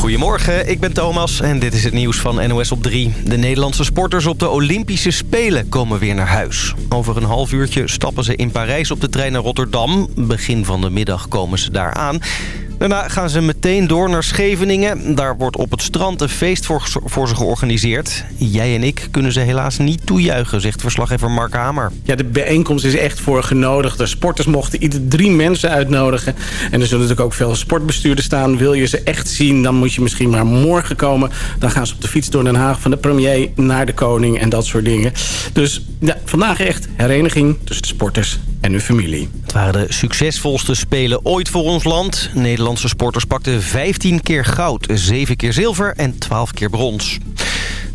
Goedemorgen, ik ben Thomas en dit is het nieuws van NOS op 3. De Nederlandse sporters op de Olympische Spelen komen weer naar huis. Over een half uurtje stappen ze in Parijs op de trein naar Rotterdam. Begin van de middag komen ze daar aan. Daarna gaan ze meteen door naar Scheveningen. Daar wordt op het strand een feest voor, voor ze georganiseerd. Jij en ik kunnen ze helaas niet toejuichen, zegt verslaggever Mark Hamer. Ja, de bijeenkomst is echt voor genodigde. Sporters mochten ieder drie mensen uitnodigen. En er zullen natuurlijk ook veel sportbestuurders staan. Wil je ze echt zien, dan moet je misschien maar morgen komen. Dan gaan ze op de fiets door Den Haag van de premier naar de koning en dat soort dingen. Dus ja, vandaag echt hereniging tussen de sporters en hun familie. Het waren de succesvolste spelen ooit voor ons land. Nederlandse sporters pakten 15 keer goud, 7 keer zilver en 12 keer brons.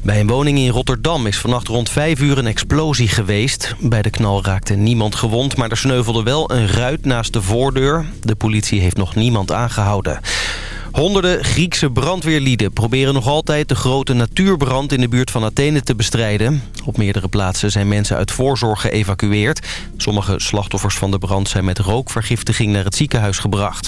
Bij een woning in Rotterdam is vannacht rond 5 uur een explosie geweest. Bij de knal raakte niemand gewond, maar er sneuvelde wel een ruit naast de voordeur. De politie heeft nog niemand aangehouden. Honderden Griekse brandweerlieden proberen nog altijd de grote natuurbrand in de buurt van Athene te bestrijden. Op meerdere plaatsen zijn mensen uit voorzorg geëvacueerd. Sommige slachtoffers van de brand zijn met rookvergiftiging naar het ziekenhuis gebracht.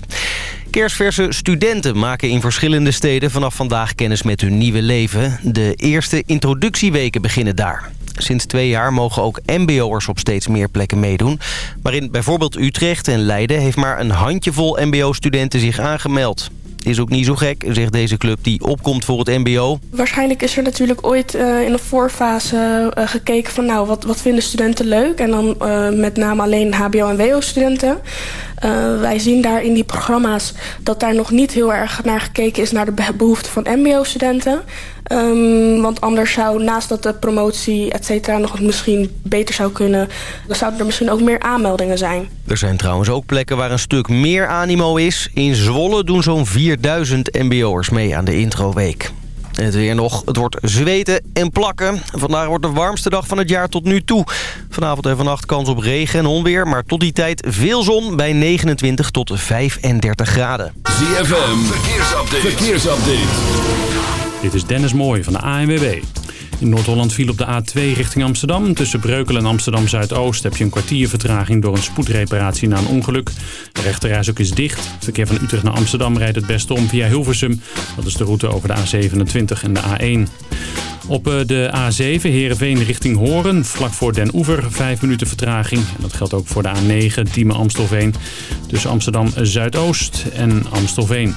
Kerstverse studenten maken in verschillende steden vanaf vandaag kennis met hun nieuwe leven. De eerste introductieweken beginnen daar. Sinds twee jaar mogen ook mbo'ers op steeds meer plekken meedoen. Maar in bijvoorbeeld Utrecht en Leiden heeft maar een handjevol mbo-studenten zich aangemeld. Is ook niet zo gek, zegt deze club die opkomt voor het mbo. Waarschijnlijk is er natuurlijk ooit uh, in de voorfase uh, gekeken van... nou, wat, wat vinden studenten leuk? En dan uh, met name alleen hbo- en wo-studenten. Wij zien daar in die programma's dat daar nog niet heel erg naar gekeken is... naar de behoeften van mbo-studenten. Um, want anders zou naast dat de promotie et cetera nog misschien beter zou kunnen... dan zouden er misschien ook meer aanmeldingen zijn. Er zijn trouwens ook plekken waar een stuk meer animo is. In Zwolle doen zo'n 4000 mbo'ers mee aan de introweek. Het weer nog. Het wordt zweten en plakken. Vandaag wordt de warmste dag van het jaar tot nu toe. Vanavond en vannacht kans op regen en onweer. Maar tot die tijd veel zon bij 29 tot 35 graden. ZFM, verkeersupdate. verkeersupdate. Dit is Dennis Mooij van de ANWB. In Noord-Holland viel op de A2 richting Amsterdam. Tussen Breukelen en Amsterdam-Zuidoost heb je een kwartier vertraging door een spoedreparatie na een ongeluk. De ook is dicht. Het verkeer van Utrecht naar Amsterdam rijdt het beste om via Hilversum. Dat is de route over de A27 en de A1. Op eh, de A7 Heerenveen richting Horen, vlak voor Den Oever, 5 minuten vertraging. En dat geldt ook voor de A9 Diemen-Amstelveen, tussen Amsterdam-Zuidoost en Amstelveen.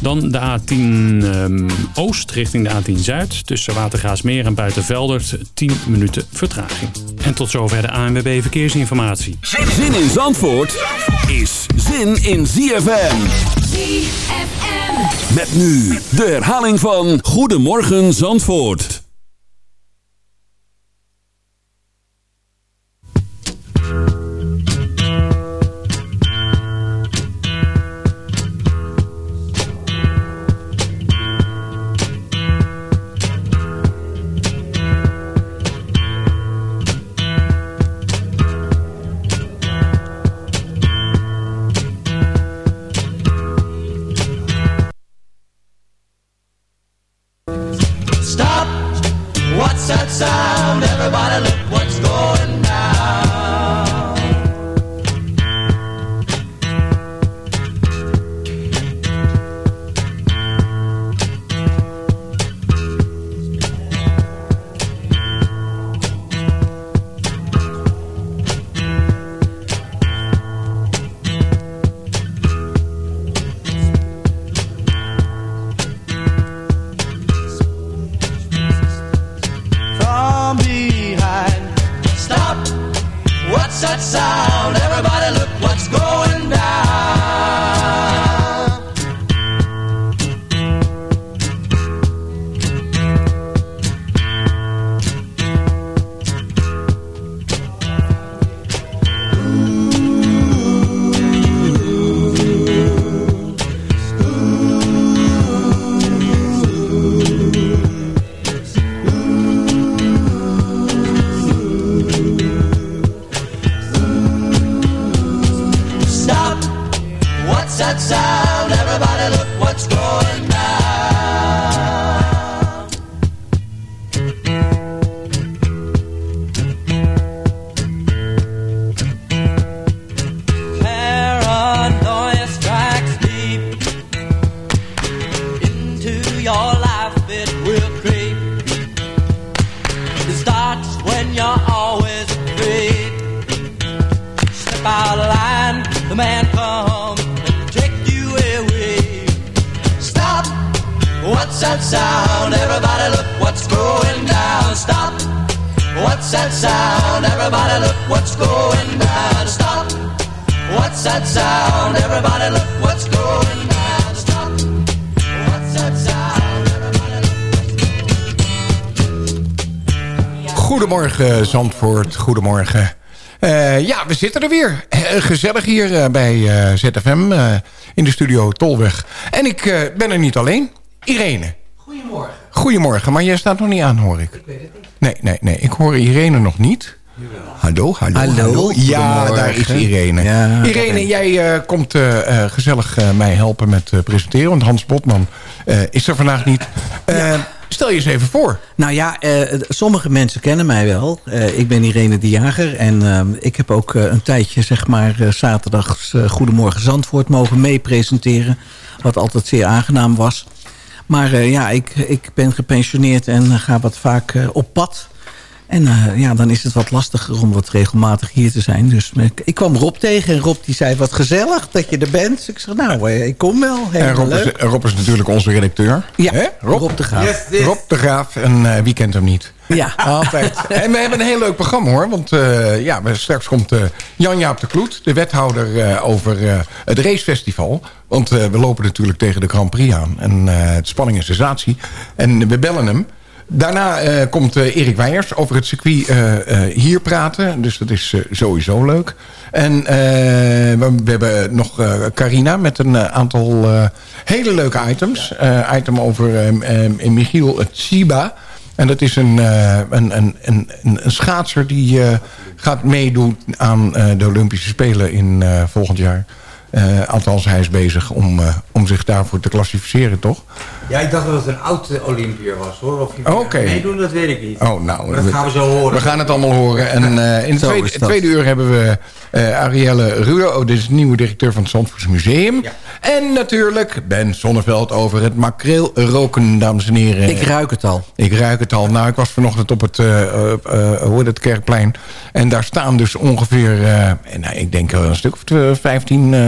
Dan de A10 um, Oost richting de A10 Zuid, tussen Watergaasmeer en Buitenveldert, 10 minuten vertraging. En tot zover de ANWB Verkeersinformatie. Zin in Zandvoort is zin in ZFM. ZFM. Met nu de herhaling van Goedemorgen Zandvoort. Goedemorgen. Eh, ja, we zitten er weer. Eh, gezellig hier eh, bij eh, ZFM eh, in de studio Tolweg. En ik eh, ben er niet alleen. Irene. Goedemorgen. Goedemorgen, maar jij staat nog niet aan, hoor ik. Ik weet het niet. Nee, nee, nee. Ik hoor Irene nog niet. Hallo, hallo, Hallo, Ja, daar is Irene. Ja, Irene, jij eh, komt gezellig eh, mij helpen met eh, presenteren. Want Hans Botman eh, is er vandaag niet. Eh, Stel je eens even voor. Nou ja, eh, sommige mensen kennen mij wel. Eh, ik ben Irene de Jager. En eh, ik heb ook een tijdje, zeg maar, zaterdags Goedemorgen Zandvoort mogen meepresenteren. Wat altijd zeer aangenaam was. Maar ja, ik, ik ben gepensioneerd en ga wat vaak op pad. En eh, ja, dan is het wat lastiger om wat regelmatig hier te zijn. Dus ik, ik kwam Rob tegen en Rob die zei, wat gezellig dat je er bent. Dus ik zeg, nou, eh, ik kom wel. En Rob is, leuk. Rob is natuurlijk onze redacteur. Ja, Hè, Rob? Rob de Graaf. Rob de Graaf. En eh, wie kent hem niet? Ja. Altijd. En we hebben een heel leuk programma hoor. Want eh, ja, we- straks komt eh, Jan-Jaap de Kloet, de wethouder eh, over eh, het racefestival. Want eh, we lopen natuurlijk tegen de Grand Prix aan. En eh, het spanning en sensatie. En we bellen hem. Daarna eh, komt eh, Erik Weijers over het circuit eh, hier praten. Dus dat is sowieso leuk. En we, we hebben nog Carina met een aantal hele leuke items. Item over eh, eh, Michiel Tsiba. En dat is een, een, een, een, een schaatser die gaat meedoen aan de Olympische Spelen in volgend jaar. Althans, hij is bezig om, om zich daarvoor te klassificeren, toch? Ja, ik dacht dat het een oud eh, Olympiër was hoor. Of je Oké. meedoen, dat weet ik niet. Oh, nou, dat gaan we zo horen. We gaan het allemaal horen. En eh, in het tweede, uur hebben we eh, Arielle Rudo. Oh, dit is de nieuwe directeur van het Zandvoorts Museum. Ja. En natuurlijk Ben Sonneveld over het makreel roken, dames en heren. Ik ruik het al. Ik ruik het al. Nou, ik was vanochtend op het, eh, eh, eh, het Kerkplein. En daar staan dus ongeveer, eh, nou, ik denk wel een stuk of tw- 15 eh,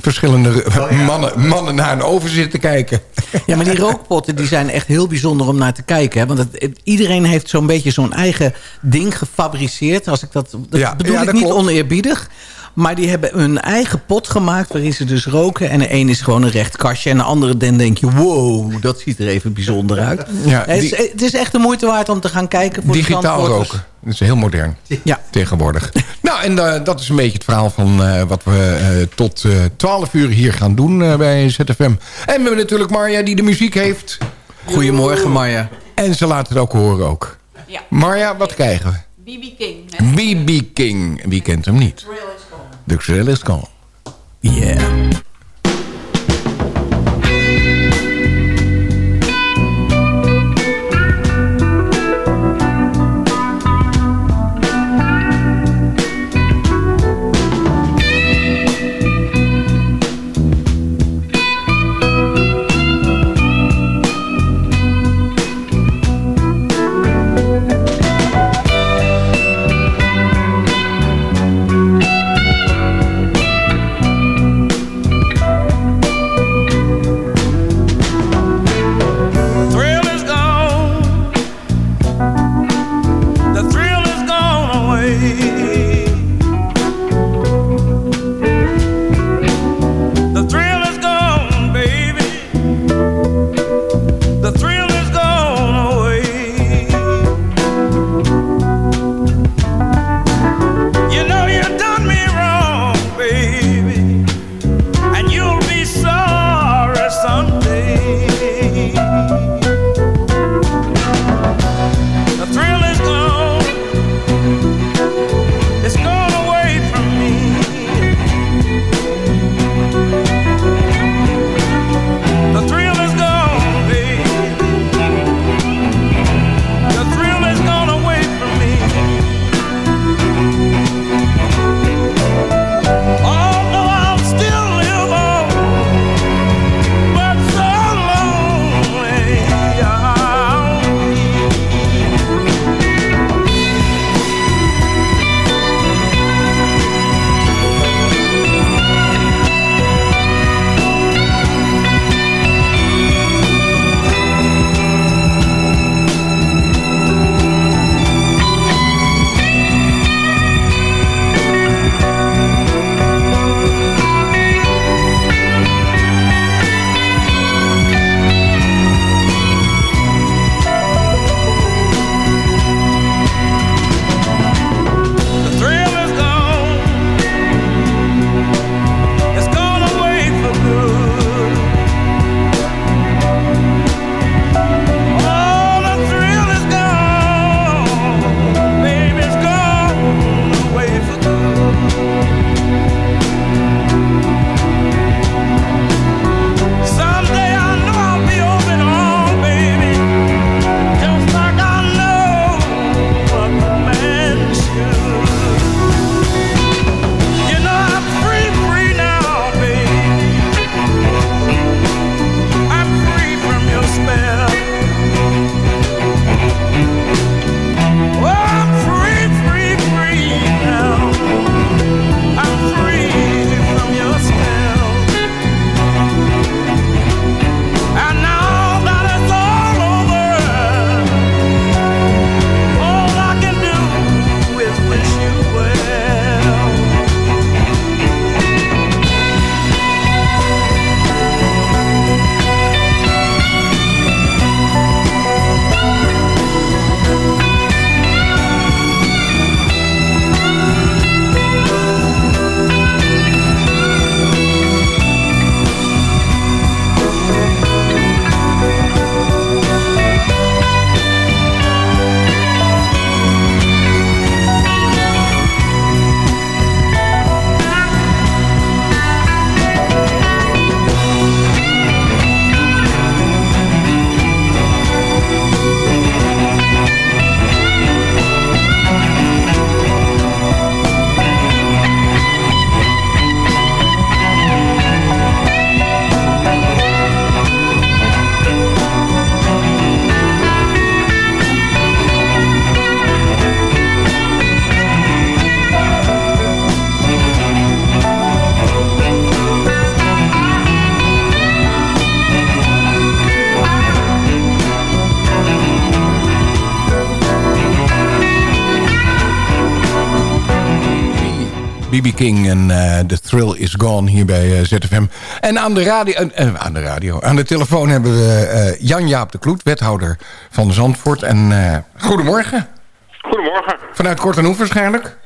verschillende mannen, mannen naar een oven zitten kijken. Ja, maar die rookpotten die zijn echt heel bijzonder om naar te kijken. Hè? Want het, iedereen heeft zo'n beetje zo'n eigen ding gefabriceerd. Als ik dat, dat Ja, bedoel ja, ik dat niet klopt. oneerbiedig. Maar die hebben hun eigen pot gemaakt waarin ze dus roken. En de een is gewoon een recht kastje. En de andere dan denk je, wow, dat ziet er even bijzonder uit. Ja, het, is, die- het is echt de moeite waard om te gaan kijken. Voor de Digitaal roken. Dat is heel modern. Ja. Tegenwoordig. nou, en eh, dat is een beetje het verhaal van eh, wat we eh, tot eh 12 uur hier gaan doen bij ZFM. En we hebben natuurlijk Marja die de muziek heeft. Goedemorgen Marja. En ze laat het ook horen ook. Ja. Marja, wat krijgen we? BB King. B.B. King. Wie kent hem niet? Thrill The Thrill is gone. Yeah. King en eh, The Thrill Is Gone hier bij eh, ZFM. En aan de, radio, aan de radio, aan de telefoon hebben we eh, Jan-Jaap de Kloet, wethouder van Zandvoort. En goedemorgen. Goedemorgen. Vanuit Kort en Hoef waarschijnlijk.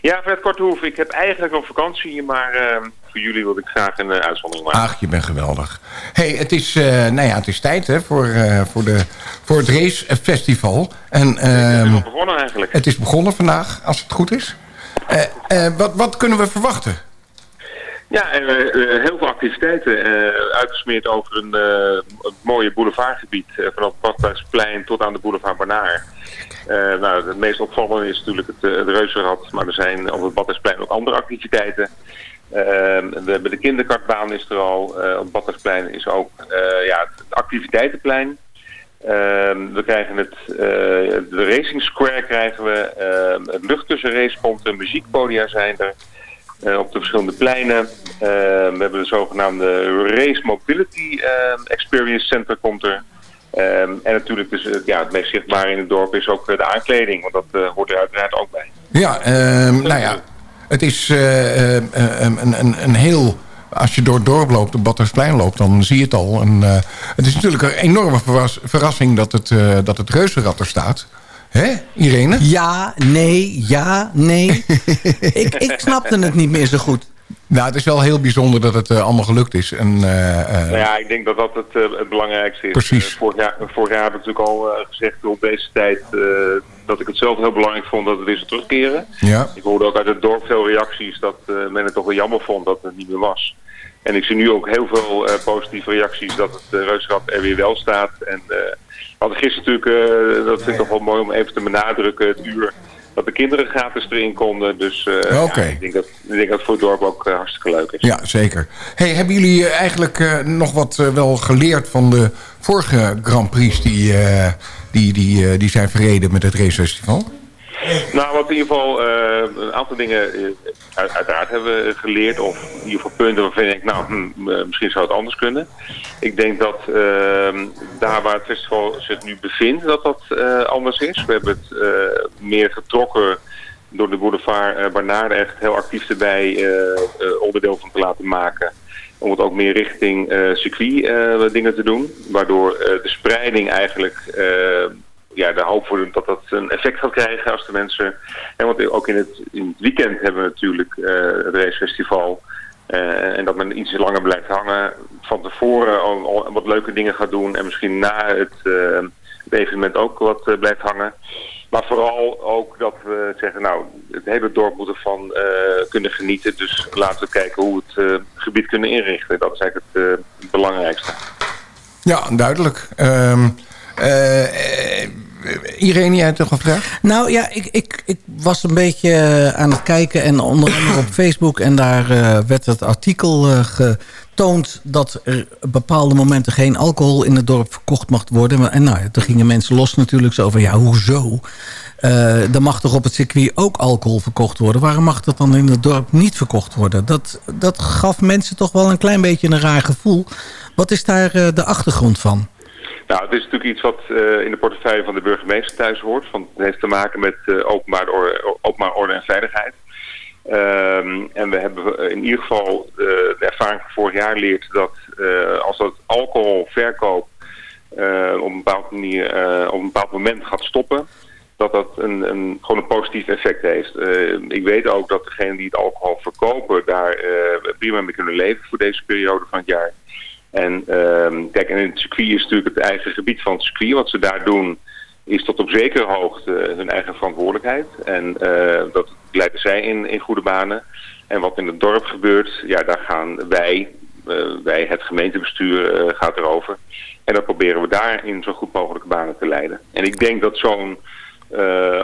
Ja, vanuit Kortehoef. Ik heb eigenlijk nog vakantie, maar eh, voor jullie wilde ik graag een uh, uitzondering maken. Ach, je bent geweldig. hey, het is, uh, nou ja, het is tijd hè, voor, uh, voor, de, voor het racefestival. En, het is ehm, al begonnen eigenlijk. Het is begonnen vandaag, als het goed is. Uh, wat, wat kunnen we verwachten? Ja, heel veel activiteiten. uitgesmeerd over een, mooie boulevardgebied. vanaf het Badhuisplein tot aan de boulevard Barnaar. Nou, het meest opvallende is natuurlijk het, het reuzenrad, maar er zijn op het Badhuisplein ook andere activiteiten. We hebben de kinderkartbaan is er al, op het Badhuisplein is ook ja, het activiteitenplein. We krijgen het, de Racing Square krijgen we, het luchttussenrace komt, de muziekpodia zijn er. op de verschillende pleinen. we hebben de zogenaamde Race Mobility Experience Center komt er. En natuurlijk dus, ja, het meest zichtbare in het dorp is ook de aankleding. Want dat uh, hoort er uiteraard ook bij. Ja, nou ja, het is uh, uh, een, een, een heel... Als je door het dorp loopt, op Badhuisplein loopt, dan zie je het al. En, het is natuurlijk een enorme verras, verrassing dat het, dat het reuzenrad er staat. Hè, Irene? Ja, nee, ja, nee. ik, ik snapte het niet meer zo goed. Nou, het is wel heel bijzonder dat het uh, allemaal gelukt is. En, uh, uh, nou ja, ik denk dat dat het, het belangrijkste is. Precies. vorig, jaar, vorig jaar heb ik natuurlijk al gezegd op deze tijd dat ik het zelf heel belangrijk vond dat het weer zou terugkeren. Ja. Ik hoorde ook uit het dorp veel reacties dat men het toch wel jammer vond dat het niet meer was. En ik zie nu ook heel veel positieve reacties dat het reusrad er weer wel staat. En we hadden gisteren natuurlijk, dat vind ik toch wel mooi om even te benadrukken, het uur dat de kinderen gratis erin konden. Dus uh, okay. ja, ik, denk dat, ik denk dat het voor het dorp ook uh, hartstikke leuk is. Ja, zeker. Hey, hebben jullie eigenlijk uh, nog wat wel geleerd van de vorige Grand Prix die, die, die, die zijn verreden met het racefestival? Nou, wat in ieder geval een aantal dingen uit, uiteraard hebben we geleerd. Of in ieder geval punten waarvan ik, nou, hm, misschien zou het anders kunnen. Ik denk dat uh, daar waar het festival zich nu bevindt, dat dat uh, anders is. We hebben het uh, meer getrokken door de boulevard uh, echt heel actief erbij onderdeel van te laten maken. Om het ook meer richting circuit dingen te doen. Waardoor de spreiding eigenlijk ja, de hoop voor dat dat een effect gaat krijgen als de mensen... En want ook in het, in het weekend hebben we natuurlijk uh, het racefestival... Uh, en dat men iets langer blijft hangen. Van tevoren al, wat leuke dingen gaat doen. En misschien na het, het evenement ook wat blijft hangen. Maar vooral ook dat we zeggen, nou, het hele dorp moet ervan kunnen genieten. Dus laten we kijken hoe we het gebied kunnen inrichten. Dat is eigenlijk het, het belangrijkste. Ja, duidelijk. Um, Irene, jij hebt toch een vraag? Nou ja, ik, ik, ik was een beetje aan het kijken en onder andere op Facebook... en daar werd het artikel getoond dat er bepaalde momenten geen alcohol in het dorp verkocht mag worden. En nou, toen gingen mensen los natuurlijk zo van, ja, hoezo? Uh, er mag toch op het circuit ook alcohol verkocht worden? Waarom mag dat dan in het dorp niet verkocht worden? Dat, dat gaf mensen toch wel een klein beetje een raar gevoel. Wat is daar de achtergrond van? Nou, het is natuurlijk iets wat uh, in de portefeuille van de burgemeester thuis hoort. Want het heeft te maken met uh, openbaar, orde, en veiligheid. Um, en we hebben in ieder geval de ervaring van vorig jaar leert dat als dat alcoholverkoop op, een bepaald manier, op een bepaald moment gaat stoppen, dat dat een, een, gewoon een positief effect heeft. ik weet ook dat degenen die het alcohol verkopen daar prima mee kunnen leven voor deze periode van het jaar. En uh, kijk, en in het circuit is natuurlijk het eigen gebied van het circuit. Wat ze daar doen is tot op zekere hoogte hun eigen verantwoordelijkheid. En uh, dat leiden zij in, in goede banen. En wat in het dorp gebeurt, ja, daar gaan wij, uh, wij het gemeentebestuur uh, gaat erover. En dan proberen we daar in zo goed mogelijke banen te leiden. En ik denk dat zo'n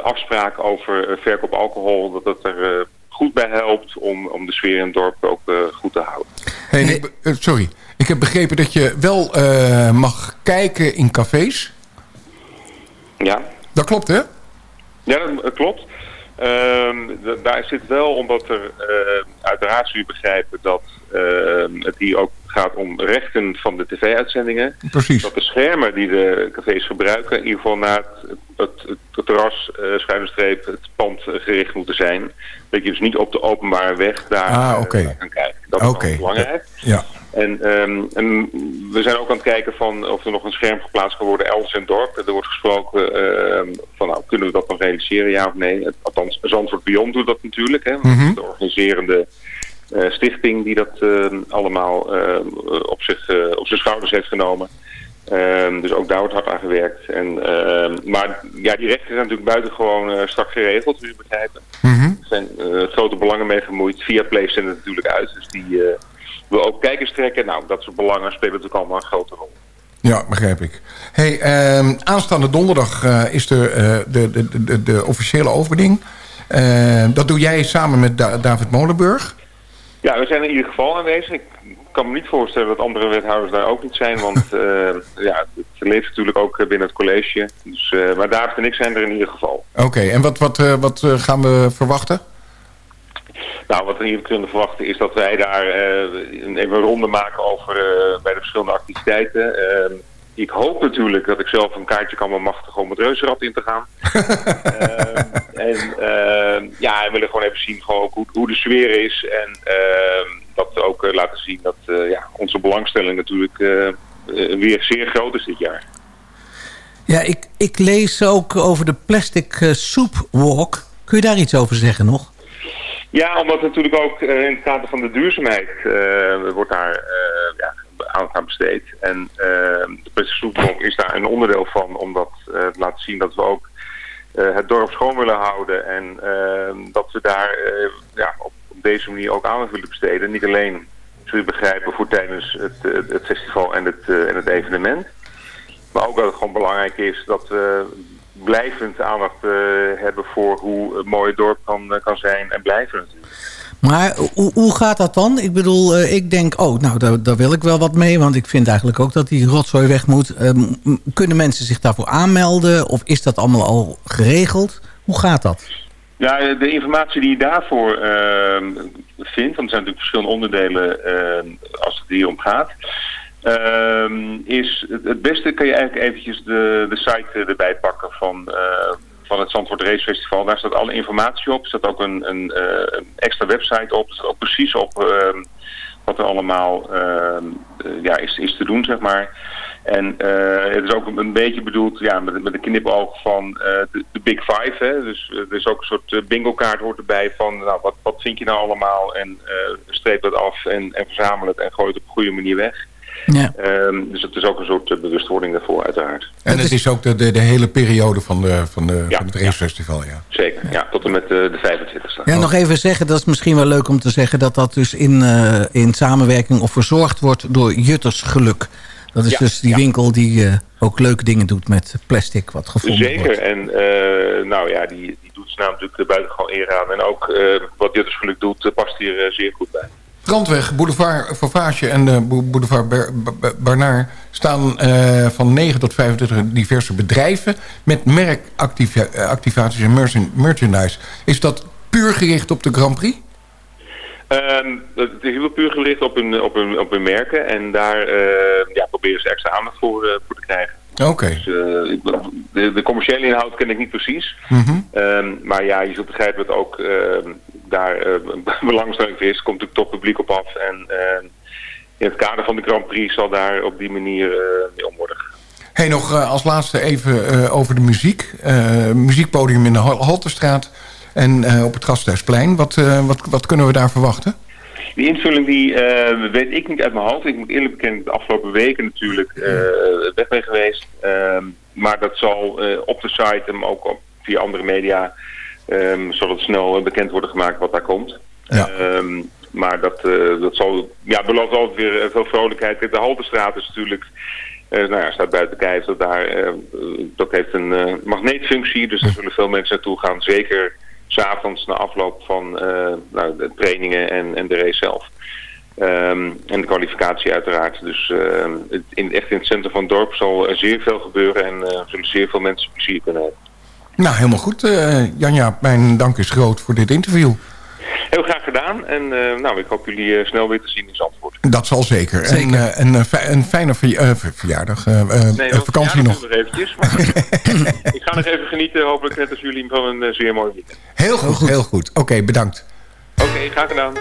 afspraak over verkoop alcohol, dat dat er goed bij helpt om, om de sfeer in het dorp ook goed te houden. Hey, nee, sorry. Ik heb begrepen dat je wel uh, mag kijken in cafés. Ja. Dat klopt, hè? Ja, dat klopt. Um, daar zit wel, omdat er uh, uiteraard zul je begrijpen dat uh, het hier ook gaat om rechten van de tv-uitzendingen. Precies. Dat de schermen die de cafés gebruiken in ieder geval naar het, het, het terras, uh, schuine streep, het pand gericht moeten zijn. Dat je dus niet op de openbare weg daar, ah, okay. kan kijken. Dat is okay. belangrijk. Ja. En, um, en, we zijn ook aan het kijken van of er nog een scherm geplaatst kan worden elders in het dorp. Er wordt gesproken uh, van nou, kunnen we dat nog realiseren, ja of nee. Althans, Zandvoort Beyond doet dat natuurlijk. Hè, mm -hmm. De organiserende uh, stichting die dat uh, allemaal uh, op, zich, op zijn schouders heeft genomen. Dus ook daar wordt hard aan gewerkt. En, maar ja, die rechten zijn natuurlijk buitengewoon strak geregeld, dus je begrijpen. Mm -hmm. Er zijn grote belangen mee gemoeid. Via Play zijn natuurlijk uit, dus die wil ook kijkers trekken. Nou, dat soort belangen spelen natuurlijk allemaal een grote rol. Ja, begrijp ik. Hey, uh, aanstaande donderdag uh, is de, uh, de, de, de, de, officiële opening. Uh, dat doe jij samen met da David Molenburg. Ja, we zijn in ieder geval aanwezig. Ik kan me niet voorstellen dat andere wethouders daar ook niet zijn. Want ja, het leeft natuurlijk ook binnen het college. Dus, maar David en ik zijn er in ieder geval. Oké, okay, en wat, wat, wat gaan we verwachten? Nou, wat we hier kunnen verwachten is dat wij daar uh, even een ronde maken over uh, bij de verschillende activiteiten. Uh, ik hoop natuurlijk dat ik zelf een kaartje kan bemachtigen om het reuzenrad in te gaan. en ja, we willen gewoon even zien gewoon hoe, hoe de sfeer is. En dat we ook laten zien dat ja, onze belangstelling natuurlijk weer zeer groot is dit jaar. Ja, ik, ik lees ook over de plastic soup walk. Kun je daar iets over zeggen nog? Ja, omdat natuurlijk ook uh, in het kader van de duurzaamheid uh, wordt daar uh, ja, aandacht aan besteed. En de plastic is daar een onderdeel van, omdat te laten zien dat we ook het dorp schoon willen houden. En dat we daar ja, op, op, deze manier ook aandacht willen besteden. Niet alleen, zul je begrijpen, voor tijdens het, het festival en het, en het evenement. Maar ook dat het gewoon belangrijk is dat we blijvend aandacht uh, hebben voor hoe een mooi dorp kan, uh, kan zijn en blijven natuurlijk. Maar hoe, hoe gaat dat dan? Ik bedoel, uh, ik denk, oh, nou, daar, daar, wil ik wel wat mee. Want ik vind eigenlijk ook dat die rotzooi weg moet. kunnen mensen zich daarvoor aanmelden? Of is dat allemaal al geregeld? Hoe gaat dat? Ja, de informatie die je daarvoor vindt... want er zijn natuurlijk verschillende onderdelen als het hier om gaat... Um, is het beste kan je eigenlijk eventjes de, de site erbij pakken van, uh, van het Zandvoort Race Festival. Daar staat alle informatie op. Er staat ook een, een, een extra website op. Er staat ook precies op uh, wat er allemaal ja, is, is te doen, zeg maar. En het is ook een beetje bedoeld ja, met, met een knipoog van de, Big Five. Hè? Dus er is ook een soort bingo kaart hoort erbij van nou, wat, wat vind je nou allemaal en streep het af en, en verzamel het en gooi het op een goede manier weg. Ja. Um, dus het is ook een soort bewustwording daarvoor uiteraard. En het is ook de, de, de hele periode van, de, van, de, ja, van het racefestival, ja. Zeker, ja, tot en met de, de 25 Ja, nog even zeggen, dat is misschien wel leuk om te zeggen... dat dat dus in, uh, in samenwerking of verzorgd wordt door Jutters Geluk. Dat is ja, dus die ja. winkel die uh, ook leuke dingen doet met plastic wat gevonden Zeker. wordt. Zeker, en uh, nou ja, die, die doet ze nou natuurlijk buitengewoon eer aan. En ook wat Jutters Geluk doet, past hier zeer goed bij. Strandweg, Boulevard Favage en uh, Boulevard Ber Barnaar staan uh, van 9 tot 25 diverse bedrijven met merkactivaties en merchandise. Is dat puur gericht op de Grand Prix? Um, het is heel puur gericht op hun, op hun, op hun merken en daar uh, ja, proberen ze extra aandacht voor, voor te krijgen. Oké. Okay. Dus, de, de, commerciële inhoud ken ik niet precies. Mm -hmm. um, maar ja, je zult begrijpen dat ook uh, daar uh, belangstelling voor is. komt natuurlijk toch publiek op af. En uh, in het kader van de Grand Prix zal daar op die manier mee om worden gegaan. Hey, nog als laatste even over de muziek. muziekpodium in de Halterstraat en op het Gasthuisplein. Wat, wat, wat kunnen we daar verwachten? Die invulling die uh, weet ik niet uit mijn hoofd. Ik moet eerlijk bekennen, de afgelopen weken natuurlijk uh, weg ben geweest. Uh, maar dat zal op de site en ook op, via andere media... Um, zal het snel bekend worden gemaakt wat daar komt. Ja. Um, maar dat, dat zal, ja, belooft altijd weer veel vrolijkheid. De Haltestraat is natuurlijk... nou ja, staat buiten kijf. Dat, daar, dat heeft een magneetfunctie. Dus daar zullen veel mensen naartoe gaan. Zeker s'avonds na afloop van uh, nou, de trainingen en, en de race zelf. Um, en de kwalificatie uiteraard. Dus uh, in, echt in het centrum van het dorp zal er zeer veel gebeuren en uh, zullen zeer veel mensen plezier kunnen hebben. Nou, helemaal goed. Janja, mijn dank is groot voor dit interview. Heel graag gedaan. En eh, nou, ik hoop jullie eh, snel weer te zien in Zandvoort. Dat zal zeker. En, eh, eh, een fijne verja- eh, ver- verjaardag. eh, eh, Nee, eh, vakantie nog. nog eventjes. Maar ik ga nog even genieten, hopelijk net als jullie, van een eh, zeer mooi weekend. Heel goed, heel goed. Oké, bedankt. Oké, graag gedaan.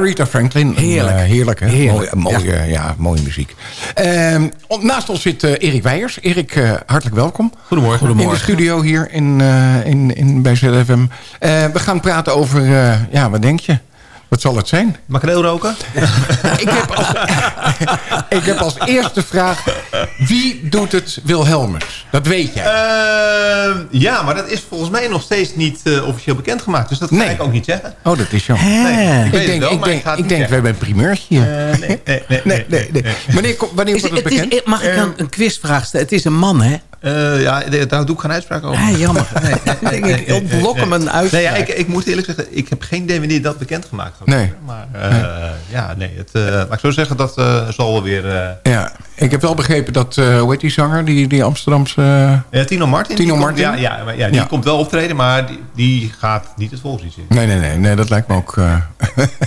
Aretha Franklin. Heerlijk. Eh, heerlijk, hè? Heerlijk, Mooie, mooie, ja. mooie muziek. Ehm, naast ons zit eh, Erik Weijers. Erik, eh, hartelijk welkom. Goedemorgen. In de studio hier in, eh, in, in, bij ZFM. Eh, we gaan praten over, eh, ja, wat denk je? Wat zal het zijn? Makreel roken? ik, heb als, ik heb als eerste vraag... Wie doet het Wilhelmus? Dat weet jij. Ehm, ja, maar dat is volgens mij nog steeds niet eh, officieel bekendgemaakt. Dus dat kan ik ook niet zeggen. Oh, dat is jammer. Nee, ik weet ik het denk, wel, ik maar denk, ik denk we hebben een primeurtje hier. Eh, nee, nee, nee, nee, nee, nee. Wanneer, kom- wanneer Is- wordt het het is- bekend? mag ik een, een quizvraag stellen? Het is een man, hè? Eh, ja, daar doe ik geen uitspraak over. Ah, jammer. Nee, ik ontlok hem een uitspraak. Nee, ja, ik, ik moet eerlijk zeggen, ik heb geen idee wanneer dat bekendgemaakt gaat Nee. worden. Maar eh, ja, nee, het, eh, laat ik zo zeggen, dat eh, zal wel weer... eh, Ja, ik heb wel begrepen dat, eh hoe heet die zanger, die, die Amsterdamse... Ja, Tino Martin. Tino die komt- Martin? ja, ja, ja, die Ja. komt wel optreden, maar die, die gaat niet het volkslied zingen. Nee, nee, nee, nee, dat lijkt me ook eh,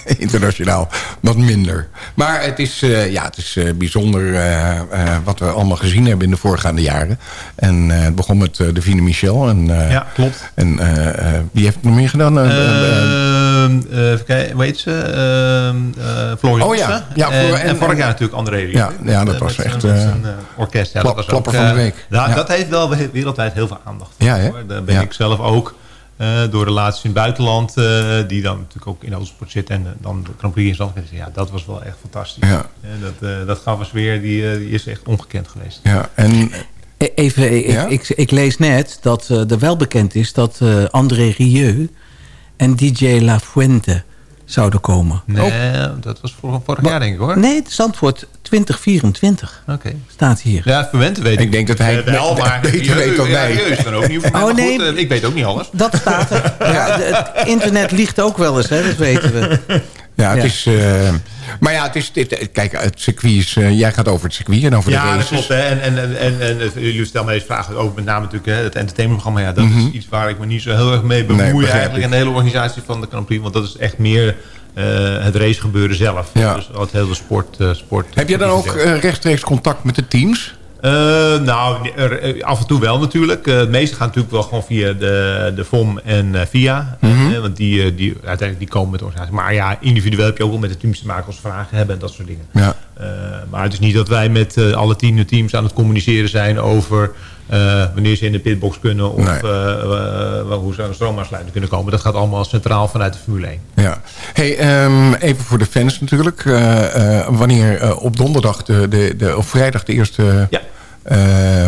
internationaal wat minder. Maar het is, eh, ja, het is eh, bijzonder eh, eh, wat we allemaal gezien hebben in de voorgaande jaren. En eh, het begon met uh, Davine Michel. En, eh, Ja, klopt. En eh, eh, wie heeft het nog meer gedaan? Eh, eh, eh, Ehm, eh, even kijken, hoe heet ze? Ehm eh Floor Oh ja. Ja, en, vorig jaar natuurlijk André. Ja, ja, dat Eh, was echt, met eh, eh, orkest. Ja, klap- dat was klapper ook, van de eh, week. da- Ja. Dat heeft wel we- wereldwijd heel veel aandacht. Ja, hè? hoor. Daar ben Ja. ik zelf ook eh, door relaties in het buitenland, eh, die dan natuurlijk ook in de autosport zitten en dan de Grand Prix in Zandvoort. Ja, dat was wel echt fantastisch. Ja. Dat, eh, dat gaf een sfeer, die, die is echt ongekend geweest. Ja, en... E- Even, ik, Ja? ik, ik lees net dat eh, er wel bekend is dat eh, André Rieu en DJ La Fuente zouden komen. Nee, Oh. dat was vorig, vorig jaar denk ik hoor. Nee, het is antwoord 2024. Oké. Staat hier. Ja, verwenten weet ik. Ik denk dat hij Eh, wel, het maar beter weet dan ja, wij. Oh, nee. goed, eh, ik weet ook niet alles. Dat staat er. Ja, het internet liegt ook wel eens, hè, dat weten we. Ja, het Ja. is... eh, maar ja, het is... Dit, kijk, het circuit is... eh, jij gaat over het circuit en over de Ja, dat races. klopt. Hè. En, en, en, en, en, jullie stellen me deze vragen over met name natuurlijk hè, het entertainmentprogramma. Ja, dat is iets waar ik me niet zo heel erg mee bemoei Mhm. eigenlijk. ik. En de hele organisatie van de Grand Prix. Want dat is echt meer eh, het racegebeuren zelf. Ja. Dus het hele sport. eh, sport Heb je dan ook rechtstreeks contact met de teams? Eh, nou, er- eh, af en toe wel natuurlijk. Eh, het meeste gaat natuurlijk wel gewoon via de, de FOM en VIA. Mhm. Want die, die, uiteindelijk die komen met de organisatie. Maar ja, individueel heb je ook wel met de teams te maken als vragen hebben en dat soort dingen. Ja. Maar het is niet dat wij met alle tien teams aan het communiceren zijn over wanneer ze in de pitbox kunnen of Nee. hoe ze aan de stroomaansluiting kunnen komen. Dat gaat allemaal centraal vanuit de Formule 1. Ja. Hey, ehm, even voor de fans natuurlijk. Wanneer op donderdag, de, de, de, of vrijdag de eerste Ja. Eh,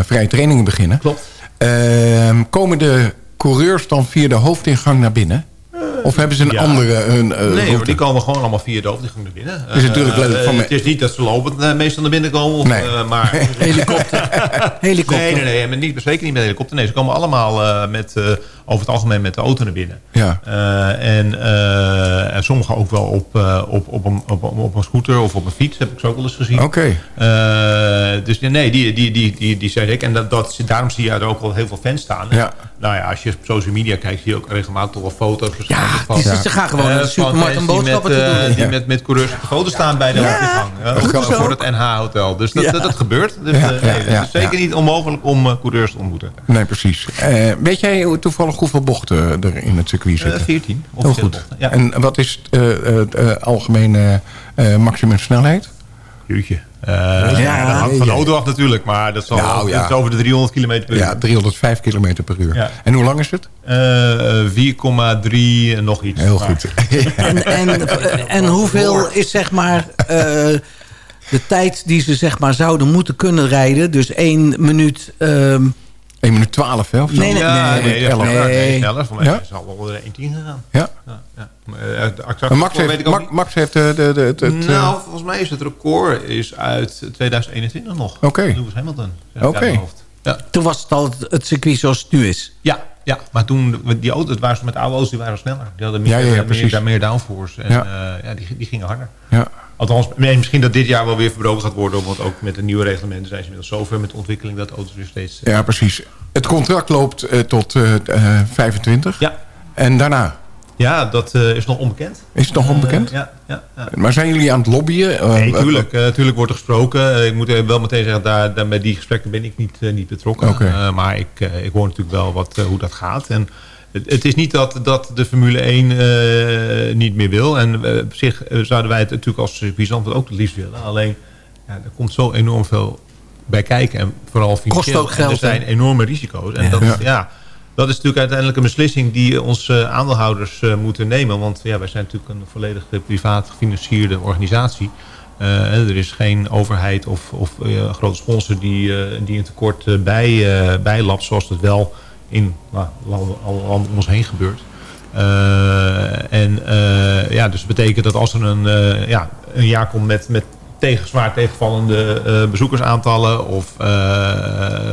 vrije trainingen beginnen. Klopt. Ehm, komen de coureurs dan via de hoofdingang naar binnen? Of hebben ze een ja. andere eh, Nee hoor, route? die komen gewoon allemaal via de hoofdingang naar binnen. Is natuurlijk Eh, leuk van eh, Het is niet dat ze lopend eh, meestal naar binnen komen. Of, Nee. eh, maar Helikopter. Helikopter. Nee, nee, nee, maar niet, zeker niet met helikopter. Nee, ze komen allemaal eh, met, eh, over het algemeen met de auto naar binnen. Ja. Eh, en, eh, en sommigen ook wel op, eh, op, op, een, op, op een scooter of op een fiets, heb ik zo ook wel eens gezien. Oké. Eh, dus nee, die, die, die, die, die zei ik. En dat, dat, daarom zie je er ook wel heel veel fans staan. Ja. Nou ja, als je op social media kijkt, zie je ook regelmatig toch wel foto's. Ja, ze gaan gewoon eh, naar de supermarkt om die boodschappen met, te eh, doen. Die Ja. met, met coureurs foto staan bij de eh, Goed voor, het NH-hotel. Dus dat, Ja. dat, dat gebeurt. Dus, Ja, eh, nee, het is zeker ja. niet onmogelijk om eh, coureurs te ontmoeten. Nee, precies. Eh, weet jij toevallig hoeveel bochten er in het circuit Eh, zitten? 14. Heel goed. En wat is het eh, eh, eh, algemene eh, maximum snelheid? Jeetje. Eh, ja, dat hangt van de auto af natuurlijk. Maar dat, zal, Nou, ja. dat is over de 300 km per uur. Ja, 305 km per uur. Ja. En hoe lang is het? Eh, eh, 4,3 en nog iets. Heel Maar- goed. En, en, en hoeveel is zeg maar eh, de tijd die ze zeg maar zouden moeten kunnen rijden? Dus één minuut... ehm, 1 minuut 12, hè? Of zo? Nee, nee, Ja, nee, nee, dat elf. is sneller. Nee, Nee. sneller. Voor mij Ja? is het al onder de 1,10 gegaan. Ja. Ja, ja. Maar, eh, Max heeft. Max heeft de, de, de, het... het, eh, nou, volgens mij is het record is uit 2021 nog. Oké. Lewis Hamilton. Oké. hoofd. Ja. toen was het al het, het circuit zoals het nu is. Ja, ja, maar toen, die auto's, het waren ze met oude auto's, die waren sneller. Die hadden meer, Ja, ja, ja, meer, precies. meer, meer downforce. En Ja. ja. ja, die, die gingen harder. ja. Althans, misschien dat dit jaar wel weer verbroken gaat worden. Want ook met de nieuwe reglementen zijn ze inmiddels zover met de ontwikkeling dat auto's weer steeds... ja, precies. Het contract loopt eh, tot eh, eh, 25. Ja, En daarna? ja dat eh, is nog onbekend. Is het nog onbekend? Eh, ja, ja, ja. Maar zijn jullie aan het lobbyen? Eh, Nee, eh, tuurlijk, eh, tuurlijk wordt er gesproken. Eh, ik moet eh, wel meteen zeggen, daar, daar, bij die gesprekken ben ik niet, eh, niet betrokken. Eh, maar ik, eh, ik hoor natuurlijk wel wat, eh, hoe dat gaat. En het, het is niet dat, dat de Formule 1 eh, niet meer wil. En eh, op zich eh, zouden wij het natuurlijk als circuit ook het liefst willen. Alleen, ja, er komt zo enorm veel bij kijken. En vooral financieel. ook En geld, er zijn enorme risico's. En Ja. dat, Ja. ja. dat is natuurlijk uiteindelijk een beslissing die onze aandeelhouders moeten nemen. Want ja, wij zijn natuurlijk een volledig privaat gefinancierde organisatie. Er is geen overheid of, of een grote sponsor die, die een tekort bij, bijlapt, zoals dat wel in nou, landen, om ons heen gebeurt. Eh, en eh, ja, dus dat betekent dat als er een, eh, ja, een jaar komt met, met tegen, zwaar tegenvallende bezoekersaantallen of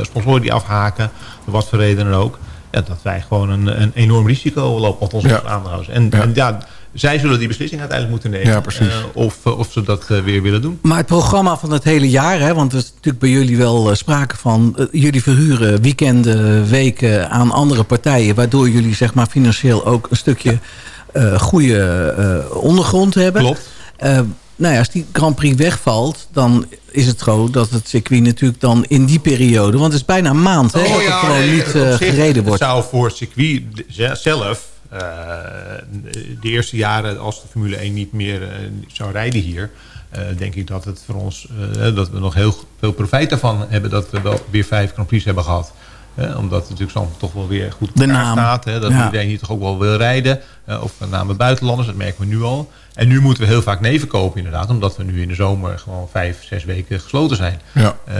sponsoren die afhaken, wat voor reden dan ook, ja, dat wij gewoon een, een enorm risico lopen op onze Ja. aandeelhouders. En Ja. en ja, zij zullen die beslissing uiteindelijk moeten nemen. Ja, precies. eh, of, eh, of ze dat eh, weer willen doen. Maar het programma van het hele jaar, hè, want er is natuurlijk bij jullie wel sprake van... jullie verhuren weekenden, weken aan andere partijen... waardoor jullie zeg maar, financieel ook een stukje eh, goede eh, ondergrond hebben. Klopt. Eh, nou ja, als die Grand Prix wegvalt, dan is het zo dat het circuit natuurlijk dan in die periode... want het is bijna een maand hè, dat het gewoon nee, niet eh, gereden wordt. Het zou voor het circuit zelf, de eerste jaren als de Formule 1 niet meer eh, zou rijden hier... eh, denk ik dat het voor ons, eh, dat we nog heel veel profijt daarvan hebben... dat we wel weer vijf Grand Prix hebben gehad. Hè, omdat natuurlijk Zandvoort toch wel weer goed op De naam. staat. Hè, dat Ja. iedereen hier toch ook wel wil rijden. eh, of met name buitenlanders, dat merken we nu al. En nu moeten we heel vaak nee verkopen inderdaad. Omdat we nu in de zomer gewoon vijf, zes weken gesloten zijn. Ja. Eh,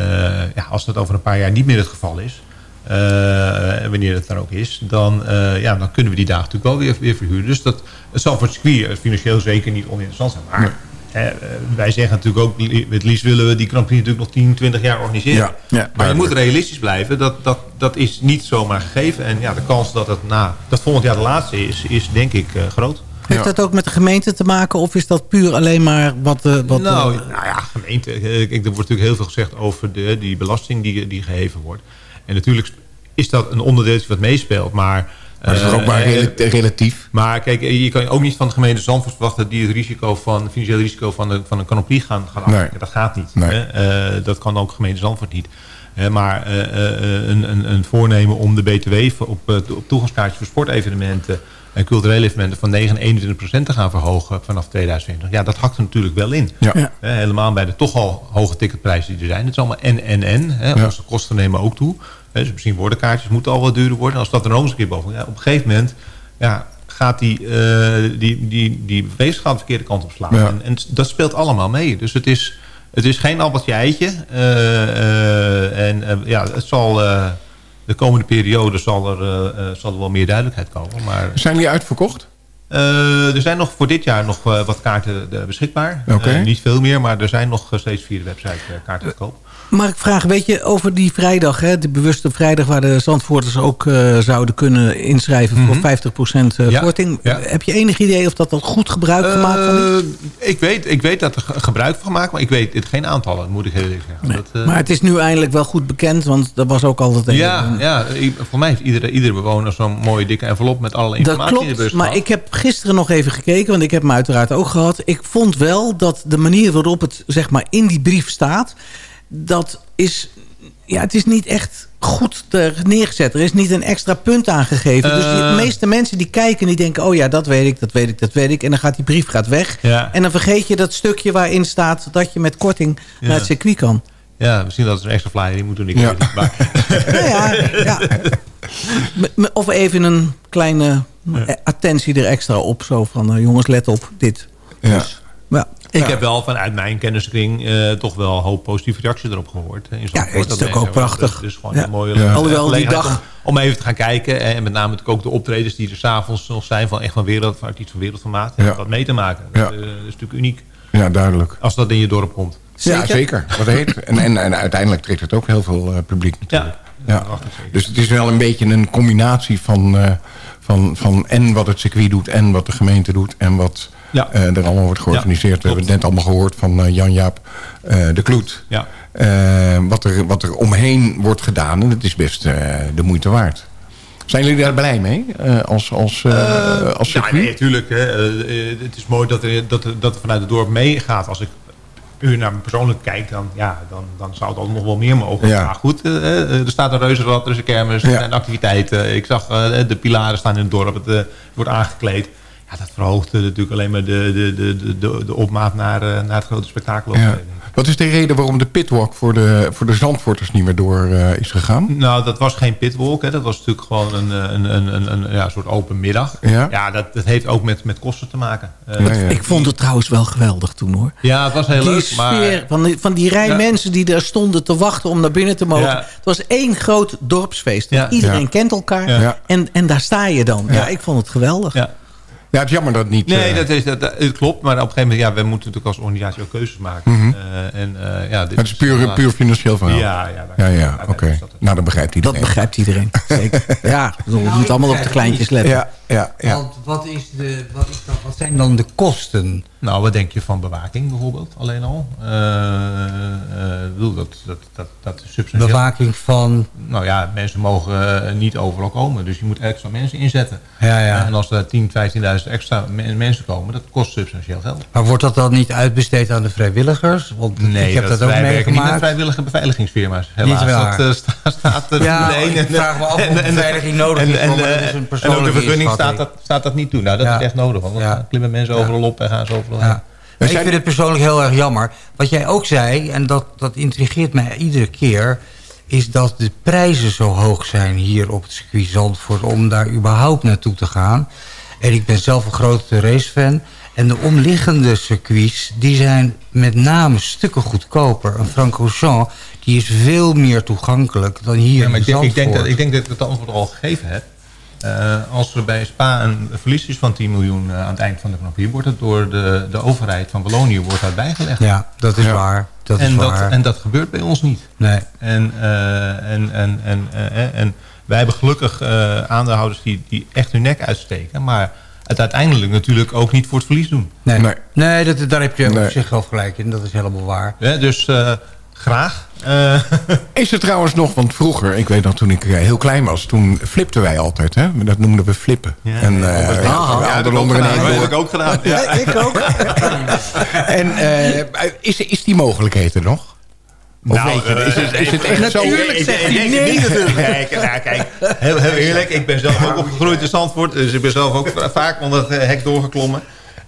ja, als dat over een paar jaar niet meer het geval is... eh, en wanneer het dan ook is... Dan, eh, ja, dan kunnen we die dagen natuurlijk wel weer, weer verhuren. Dus dat, het zal voor het circuit eh, financieel zeker niet oninteressant zijn. Maar hè, wij zeggen natuurlijk ook... met liefst willen we die Grand Prix natuurlijk nog 10, 20 jaar organiseren. Ja, ja, maar je moet realistisch blijven. Dat, dat, dat is niet zomaar gegeven. En ja, de kans dat het na dat volgend jaar de laatste is... is denk ik eh, groot. Heeft dat ook met de gemeente te maken? Of is dat puur alleen maar wat... wat nou, nou ja, gemeente. Ik, er wordt natuurlijk heel veel gezegd over de, die belasting die, die geheven wordt. En natuurlijk is dat een onderdeeltje wat meespeelt. Maar, Maar dat is ook maar eh, rela- relatief. Maar kijk, eh, je kan ook niet van de gemeente Zandvoort verwachten... die het risico van, het financiële risico van, de, van een canopie gaan, gaan Nee. afdekken. Dat gaat niet. Nee. Hè? Eh, dat kan ook gemeente Zandvoort niet. Maar eh, eh, een, een, een voornemen om de BTW op, eh, op toegangskaartjes voor sportevenementen... en culturele evenementen van 9 en 21 procent te gaan verhogen vanaf 2020. Ja, dat hakt er natuurlijk wel in. Ja. Ja. Hè, helemaal bij de toch al hoge ticketprijzen die er zijn. Het is allemaal en, en, en. Hè. Ja. Onze kosten nemen ook toe. Hè, dus misschien worden kaartjes moeten al wat duurder worden. Als dat er nog eens een keer boven ja, Op een gegeven moment ja, gaat die, eh die, die, die weegschaal de verkeerde kant op slaan. Ja. En, en dat speelt allemaal mee. Dus het is, het is geen appeltje eitje. Eh, eh, en ja, het zal... de komende periode zal er, eh, eh, zal er wel meer duidelijkheid komen. Maar Zijn die uitverkocht? eh, er zijn nog voor dit jaar nog wat kaarten beschikbaar. Eh, niet veel meer, maar er zijn nog steeds via de website kaarten te koop. Mag ik vragen, weet je, over die vrijdag, hè, de bewuste vrijdag... waar de Zandvoorters ook eh, zouden kunnen inschrijven voor 50% eh, Ja, korting. ja. Heb je enig idee of dat al goed gebruik gemaakt van is? Eh, ik, weet, ik weet dat er ge- gebruik van gemaakt, maar ik weet het geen aantallen, moet ik zeggen. Nee. Dat, eh, Maar het is nu eindelijk wel goed bekend, want dat was ook altijd... een- ja, ja, voor mij heeft iedere, iedere bewoner zo'n mooie dikke envelop met alle Dat informatie in de klopt, bus maar gehad. ik heb gisteren nog even gekeken... want ik heb hem uiteraard ook gehad. Ik vond wel dat de manier waarop het zeg maar, in die brief staat... dat is... Ja, het is niet echt goed er neergezet. Er is niet een extra punt aangegeven. dus Eh. de meeste mensen die kijken... die denken, oh ja, dat weet ik, dat weet ik, dat weet ik. En dan gaat die brief gaat weg. Ja. En dan vergeet je dat stukje waarin staat... dat je met korting Ja. naar het circuit kan. Ja, misschien dat is een extra flyer, die moet doen. Ik Ja. niet, maar, Nou ja, ja. Of even een kleine eh, attentie er extra op. Zo van, eh, jongens, let op, dit. Ja. Ja, ik heb wel vanuit mijn kenniskring eh, toch wel een hoop positieve reacties erop gehoord. eh, In Zandvoort. het is Dat ook ook prachtig. Het is gewoon Ja. een mooie Ja. eh, Alhoewel die gelegenheid dag- Om, om even te gaan kijken. En met name natuurlijk ook de optredens die er s'avonds nog zijn. Van echt van wereld, van artiest van wereldformaat. Ja. Ja. Wat mee te maken. Dat, Ja. eh, dat is natuurlijk uniek. ja, duidelijk. Als dat in je dorp komt. Ja, zeker. Wat heet. En, en, en uiteindelijk trekt het ook heel veel eh, publiek natuurlijk. Ja. Ja. Dus het is wel een beetje een combinatie van, eh, van, van en wat het circuit doet... en wat de gemeente doet en wat Ja. eh, er allemaal wordt georganiseerd. We hebben het net allemaal gehoord van eh, Jan-Jaap eh, de Kloet. Ja. Wat, er, wat er omheen wordt gedaan. En het is best de moeite waard. Zijn jullie daar blij mee als, als, als Ja, nee, natuurlijk. Hè. Het is mooi dat er, dat, er, dat er vanuit het dorp meegaat. Als ik puur naar me persoonlijk kijk, dan, ja, dan, dan zou het ook nog wel meer mogen. Ja. Maar goed, er staat een reuzenrad, er is een kermis, er Ja. zijn activiteiten. Ik zag de pilaren staan in het dorp, het wordt aangekleed. Ja, dat verhoogt eh, natuurlijk alleen maar de, de, de, de, de, opmaat naar, eh, naar het grote spektakel. Ja. Wat is de reden waarom de pitwalk voor de, voor de Zandvoorters niet meer door eh, is gegaan? Nou, dat was geen pitwalk. Hè. Dat was natuurlijk gewoon een, eh, een, een, een, een ja, soort open middag. Ja. dat, dat heeft ook met, met kosten te maken. Eh, Ja, ja. Ik vond het trouwens wel geweldig toen hoor. ja, het was heel die leuk. sfeer maar... van, die, van die rij Ja. mensen die daar stonden te wachten om naar binnen te mogen. Ja. Het was één groot dorpsfeest. Ja. Iedereen Ja. kent elkaar. Ja. En, en daar sta je dan. Ja. Ja. ik vond het geweldig. Ja. Ja, het is jammer dat het niet... Nee, eh, dat, is, dat, dat- het klopt. Maar op een gegeven moment, ja, we moeten natuurlijk als organisatie ook keuzes maken. Eh, en, eh, ja, dit het is puur, puur financieel verhaal. Ja, ja, ja, oké. dat. Nou, dat begrijpt Dat iedereen. begrijpt iedereen. Zeker. Ja, we Nou, moeten allemaal ik op de kleintjes letten. Ja, ja, ja. Want wat, is de, wat, is dat, wat zijn dan de kosten? Nou, wat denk je van bewaking bijvoorbeeld, alleen al? Ik bedoel, dat, dat, dat, dat is substantieel. Bewaking van... Nou ja, mensen mogen eh, niet overal komen. Dus je moet extra mensen inzetten. Ja, ja. En als er 10, 15.000 extra me- mensen komen, dat kost substantieel geld. Maar wordt dat dan niet uitbesteed aan de vrijwilligers? Want Nee, ik heb dat, ook wij werken niet met vrijwillige beveiligingsfirma's. Helaas, Niet dat sta- staat er Ja, nee, ik en- vraag me af en- of en- beveiliging nodig en- is, en- en ook de persoonlijke vergunning staat dat, staat dat niet toe. Nou, dat Ja. is echt nodig. Want dan klimmen mensen overal op en gaan ze overal heen. Maar ik zijn- vind het persoonlijk heel erg jammer. Wat jij ook zei, en dat, dat intrigeert mij iedere keer... is dat de prijzen zo hoog zijn hier op het circuit Zandvoort... om daar überhaupt naartoe te gaan. En ik ben zelf een grote racefan. En de omliggende circuits, die zijn met name stukken goedkoper. Een Francorchamps, die is veel meer toegankelijk dan hier Ja, maar in ik, denk, ik, denk dat, Zandvoort. ik denk dat ik het antwoord al gegeven heb. Eh, als er bij Spa een verlies is van 10 miljoen eh, aan het eind van de Grand Prix... wordt het door de, de overheid van Wallonië wordt dat bijgelegd. Ja, dat is waar. Dat en, is dat, waar. en dat gebeurt bij ons niet. Nee. En, eh, en, en, en, en wij hebben gelukkig eh, aandeelhouders die, die echt hun nek uitsteken... maar het uiteindelijk natuurlijk ook niet voor het verlies doen. Nee, Nee. nee. dat, daar heb je Nee. op zichzelf gelijk in. Dat is helemaal waar. Hè, dus eh, graag. Eh, Is er trouwens nog, want vroeger, ik weet nog toen ik eh, heel klein was... toen flipten wij altijd, hè? Dat noemden we flippen. Ja, en eh, is ja, dat ook gedaan. Dat heb ik ook gedaan. Ja. ik ook. En eh, is, is die mogelijkheid er nog? Of Nou, je, is, het, is het echt zo? Natuurlijk zegt hij nee. Natuurlijk. Kijk, nou, kijk heel, heel eerlijk. Ik ben zelf ook opgegroeid in Zandvoort. Dus ik ben zelf ook va- vaak onder het hek doorgeklommen.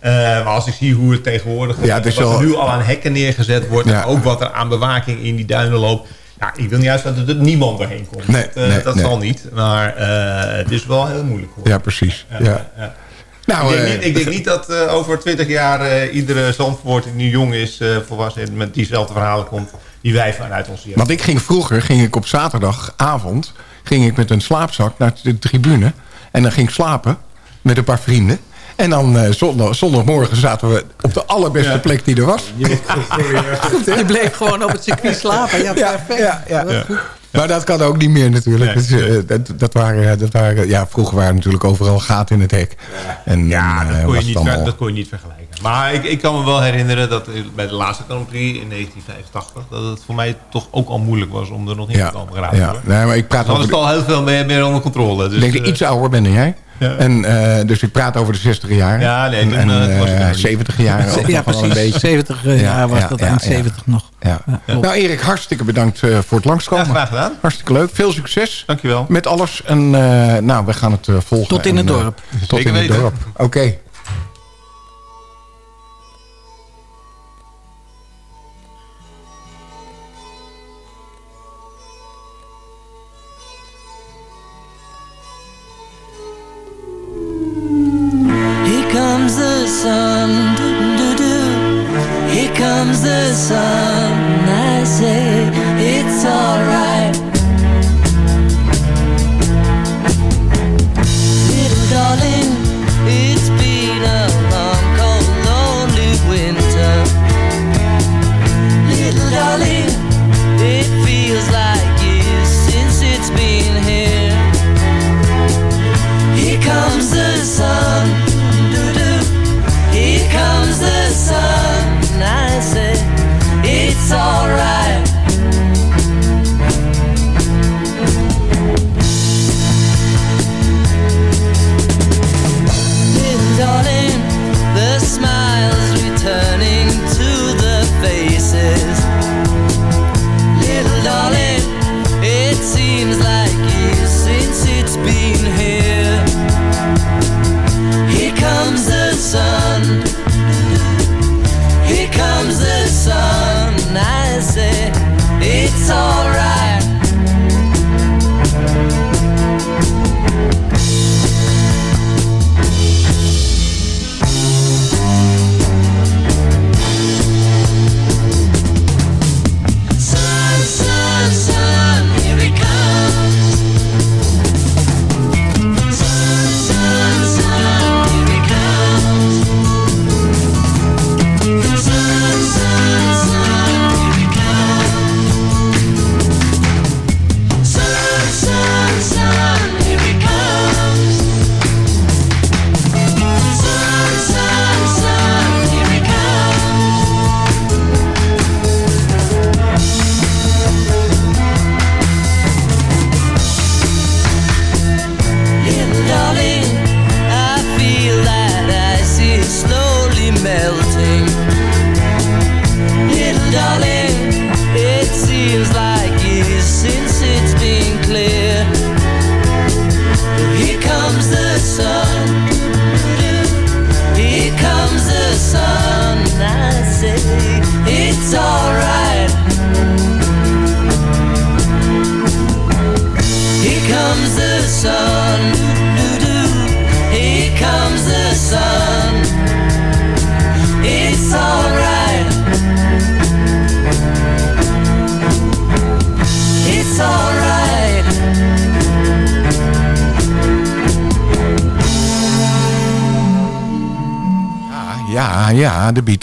Eh, maar als ik zie hoe het tegenwoordig... Ja, het is wat er nu al aan hekken neergezet wordt... Ja. en ook wat er aan bewaking in die duinen loopt... Nou, ik wil niet uitsluiten dat er niemand doorheen komt. Nee, dat eh, nee, dat nee. zal niet. Maar eh, het is wel heel moeilijk. Hoor. Ja, precies. Ja. ja. Nou, ik, denk niet, ik denk niet dat over twintig jaar iedere Zandvoort die nu jong is, volwassen, met diezelfde verhalen komt die wij vanuit ons jeugd. Want ik ging vroeger, ging ik op zaterdagavond... ging ik met een slaapzak naar de tribune. En dan ging ik slapen met een paar vrienden. En dan eh, zondag, zondagmorgen zaten we op de allerbeste Ja. plek die er was. Je bleef gewoon op het circuit slapen. Ja, Ja, perfect. ja. Maar dat kan ook niet meer natuurlijk. Nee, Dus, eh, dat, dat waren, dat waren, ja, vroeger waren natuurlijk overal gaten in het hek. En, Ja, dat eh, kon, je niet ver- dat kon je niet vergelijken. Maar ik, ik kan me wel herinneren dat bij de laatste Grand Prix in 1985... dat het voor mij toch ook al moeilijk was om er nog in ja, te komen geraken. ja. Nee, maar ik praat over... het al heel veel meer, meer onder controle. Dus, ik denk dat eh, ik iets ouder ben dan jij. Ja. En, eh, dus ik praat over de 60 jaar. Ja, nee, en, toen, en, eh, was ik eh, daar niet. 70 jaar. Ja, wel een precies. beetje. 70 eh, Ja, jaar was ja, dat, ja, eind ja. 70 nog. Ja. Nou Erik, hartstikke bedankt eh, voor het langskomen. Ja, graag gedaan. Hartstikke leuk. Veel succes Dankjewel. met alles. En eh, nou, we gaan het eh, volgen. Tot in het dorp. tot Zeker in het weten. dorp. Oké.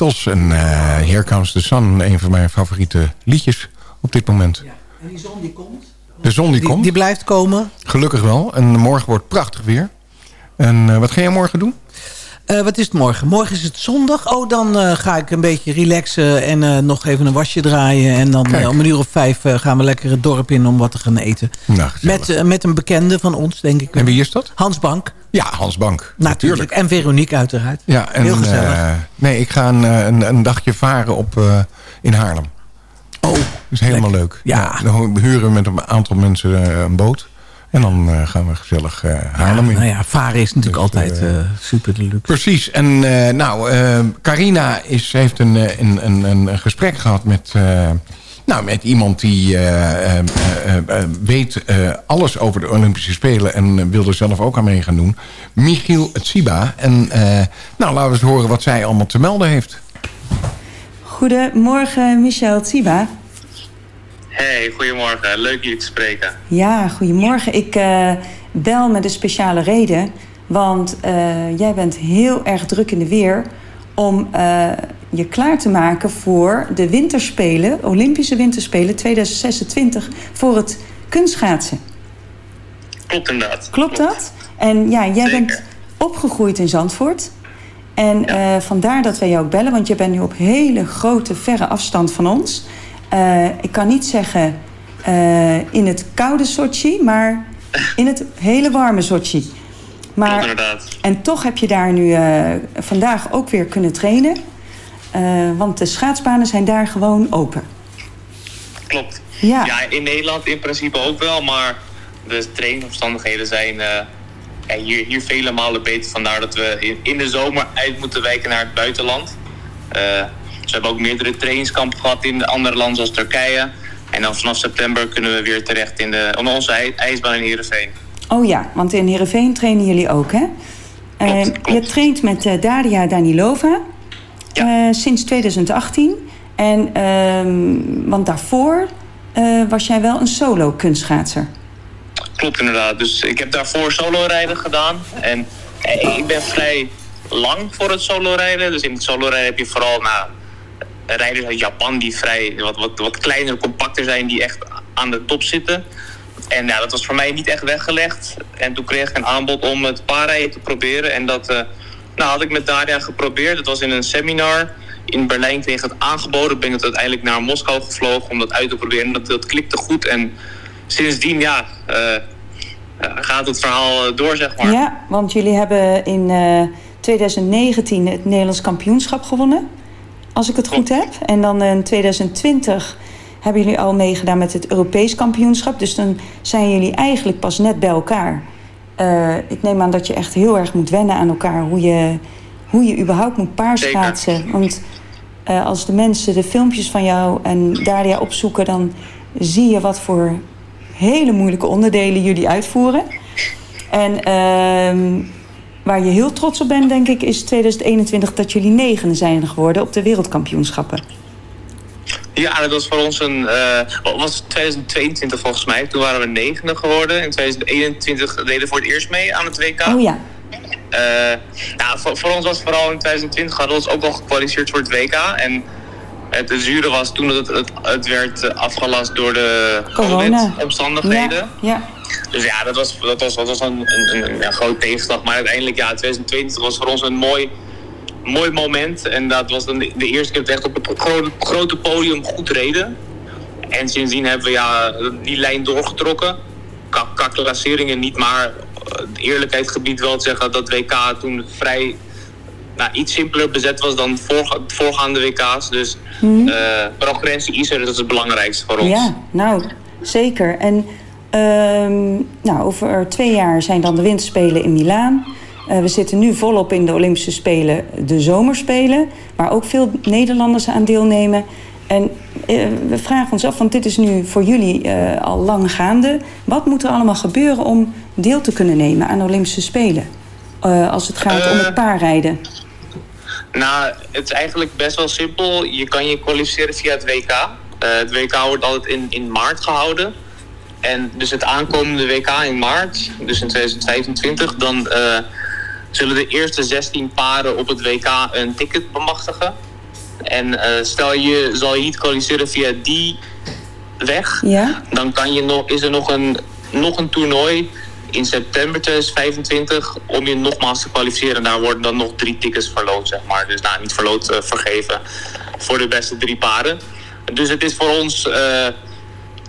Beatles. En eh Here Comes the Sun, een van mijn favoriete liedjes op dit moment. En die zon die komt? De zon die, Die, komt, die blijft komen. gelukkig wel. En morgen wordt prachtig weer. En eh, wat ga jij morgen doen? Eh, wat is het morgen? Morgen is het zondag. Oh, dan eh, ga ik een beetje relaxen en eh, nog even een wasje draaien. En dan om een uur of vijf gaan we lekker het dorp in om wat te gaan eten. Nou. Met, met een bekende van ons, denk ik. En wie is dat? Hans Bank, Ja, Hans Bank. natuurlijk. En Veronique uiteraard. Ja, en, Heel gezellig. nee, ik ga een, een, een dagje varen op, in Haarlem. oh, Dat is helemaal leuk. Ja. Dan huren we met een aantal mensen een boot. En dan eh, gaan we gezellig eh, Haarlem in. nou ja, varen is natuurlijk Dus, altijd eh, eh, super deluxe. Precies. En eh, nou, Carina is, heeft een, een, een, een gesprek gehad met, eh, nou, met iemand die eh, eh, eh, eh, weet eh, alles over de Olympische Spelen... en wil er zelf ook aan mee gaan doen. Michiel Tsiba. En eh, nou, laten we eens horen wat zij allemaal te melden heeft. Goedemorgen, Michel Tsiba. Hey, goedemorgen. Leuk jullie te spreken. Ja, goedemorgen. Ik eh, bel met een speciale reden. Want eh, jij bent heel erg druk in de weer om eh, je klaar te maken voor de winterspelen, Olympische Winterspelen 2026, voor het kunstschaatsen. Klopt inderdaad. Klopt dat? En ja, jij bent opgegroeid in Zandvoort. En vandaar dat wij jou ook bellen, want je bent nu op hele grote, verre afstand van ons. Eh, ik kan niet zeggen eh, in het koude Sochi, maar in het hele warme Sochi. Maar, inderdaad. en toch heb je daar nu eh, vandaag ook weer kunnen trainen. Want de schaatsbanen zijn daar gewoon open. Klopt. Ja. ja, in Nederland in principe ook wel, maar de trainingsomstandigheden zijn ja, hier, hier vele malen beter. Vandaar dat we in, in de zomer uit moeten wijken naar het buitenland. We hebben ook meerdere trainingskampen gehad in andere landen zoals Turkije. En dan vanaf september kunnen we weer terecht in de, op onze ij- ijsbaan in Heerenveen. Oh ja, want in Heerenveen trainen jullie ook, hè? Eh, je traint met eh, Daria Danilova eh, sinds 2018. En, ehm, want daarvoor was jij wel een solo kunstschaatser. Klopt inderdaad. Dus ik heb daarvoor solo rijden gedaan. En ik ben vrij lang voor het solo rijden. Dus in het solo rijden heb je vooral nou, rijders uit Japan die vrij wat, wat, wat kleiner, compacter zijn, die echt aan de top zitten. En ja, dat was voor mij niet echt weggelegd. En toen kreeg ik een aanbod om het paarrijden te proberen. En dat eh, nou, had ik met Daria geprobeerd. Dat was in een seminar. In Berlijn ik het aangeboden. Ben ik uiteindelijk naar Moskou gevlogen om dat uit te proberen. En dat, dat klikte goed. En sindsdien, ja, eh, gaat het verhaal door, zeg maar. Ja, want jullie hebben in eh, 2019 het Nederlands kampioenschap gewonnen. Als ik het goed heb. En dan in 2020 hebben jullie al meegedaan met het Europees kampioenschap. Dus dan zijn jullie eigenlijk pas net bij elkaar. Eh, ik neem aan dat je echt heel erg moet wennen aan elkaar. Hoe je, hoe je überhaupt moet paarschaatsen. Want eh, als de mensen de filmpjes van jou en Daria opzoeken... dan zie je wat voor hele moeilijke onderdelen jullie uitvoeren. En ehm, waar je heel trots op bent, denk ik, is 2021 dat jullie negen zijn geworden op de wereldkampioenschappen. Ja, dat was voor ons een. wat was 2022 volgens mij. Toen waren we negende geworden. In 2021 deden we voor het eerst mee aan het WK. Oh ja. Nou, voor, voor ons was vooral in 2020 hadden we ons ook al gekwalificeerd voor het WK. En het zure was toen het, het, het werd afgelast door de Corona. COVID-omstandigheden. Ja, ja. Dus ja, dat was, dat was, dat was een, een, een, groot tegenslag. Maar uiteindelijk, ja, 2020 was voor ons een mooi, mooi moment. En dat was dan de, de eerste keer dat we echt op het grote, grote podium goed reden. En sindsdien hebben we ja, die lijn doorgetrokken. Qua, qua klasseringen niet, maar eh, de eerlijkheid gebied wel te zeggen dat WK toen vrij nou, iets simpeler bezet was dan voorga- voorgaande WK's. Dus Mhm. eh progressie is er, dat is het belangrijkste voor ons. Ja, nou, zeker. En ehm, nou, over twee jaar zijn dan de winterspelen in Milaan. Eh, we zitten nu volop in de Olympische Spelen, de zomerspelen... waar ook veel Nederlanders aan deelnemen. En eh, we vragen ons af, want dit is nu voor jullie eh, al lang gaande. Wat moet er allemaal gebeuren om deel te kunnen nemen aan de Olympische Spelen? Als het gaat om het paarrijden. Nou, het is eigenlijk best wel simpel. Je kan je kwalificeren via het WK. Het WK wordt altijd in, in maart gehouden. En dus het aankomende WK in maart, dus in 2025, dan eh, zullen de eerste 16 paren op het WK een ticket bemachtigen. En eh, stel je zal je niet kwalificeren via die weg, Ja? dan kan je nog, is er nog een, nog een toernooi in september 2025 om je nogmaals te kwalificeren. En daar worden dan nog drie tickets verloot, zeg maar. Dus nou, niet verloot, eh, vergeven voor de beste drie paren. Dus het is voor ons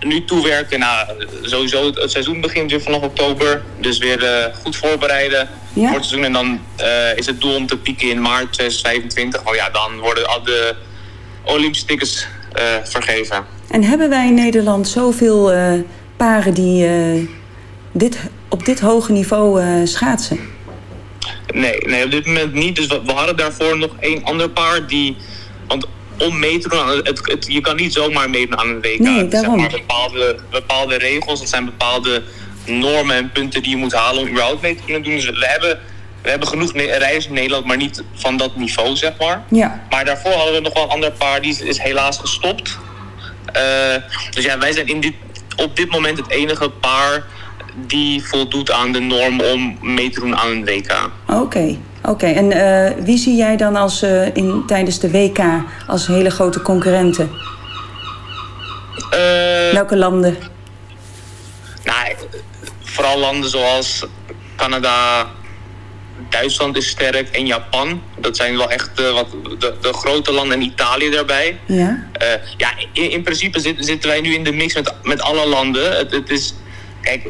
nu toewerken. Nou, sowieso het, seizoen begint weer vanaf oktober. Dus weer eh, goed voorbereiden Ja. voor het seizoen. En dan eh, is het doel om te pieken in maart 2025. Oh ja, dan worden al de Olympische tickets eh, vergeven. En hebben wij in Nederland zoveel paren die dit, op dit hoge niveau schaatsen? Nee, nee, op dit moment niet. Dus we, we hadden daarvoor nog één ander paar die. Want om mee te doen, aan het, het, je kan niet zomaar meedoen aan een WK. Nee, Het is, daarom. Zeg maar, bepaalde, bepaalde regels, dat zijn bepaalde normen en punten die je moet halen om überhaupt mee te kunnen doen. Dus we hebben, we hebben genoeg rijders in Nederland, maar niet van dat niveau, zeg maar. Ja. Maar daarvoor hadden we nog wel een ander paar, die is, is helaas gestopt. Eh, dus ja, wij zijn in dit, op dit moment het enige paar die voldoet aan de norm om mee te doen aan een WK. Oké, oké. En eh, wie zie jij dan als, eh, in, tijdens de WK als hele grote concurrenten? Eh, Welke landen? Nou, vooral landen zoals Canada, Duitsland is sterk en Japan. Dat zijn wel echt wat, de, de grote landen en Italië daarbij. Ja? Ja, in, in principe zit- zitten wij nu in de mix met, met alle landen. Het, het is, kijk,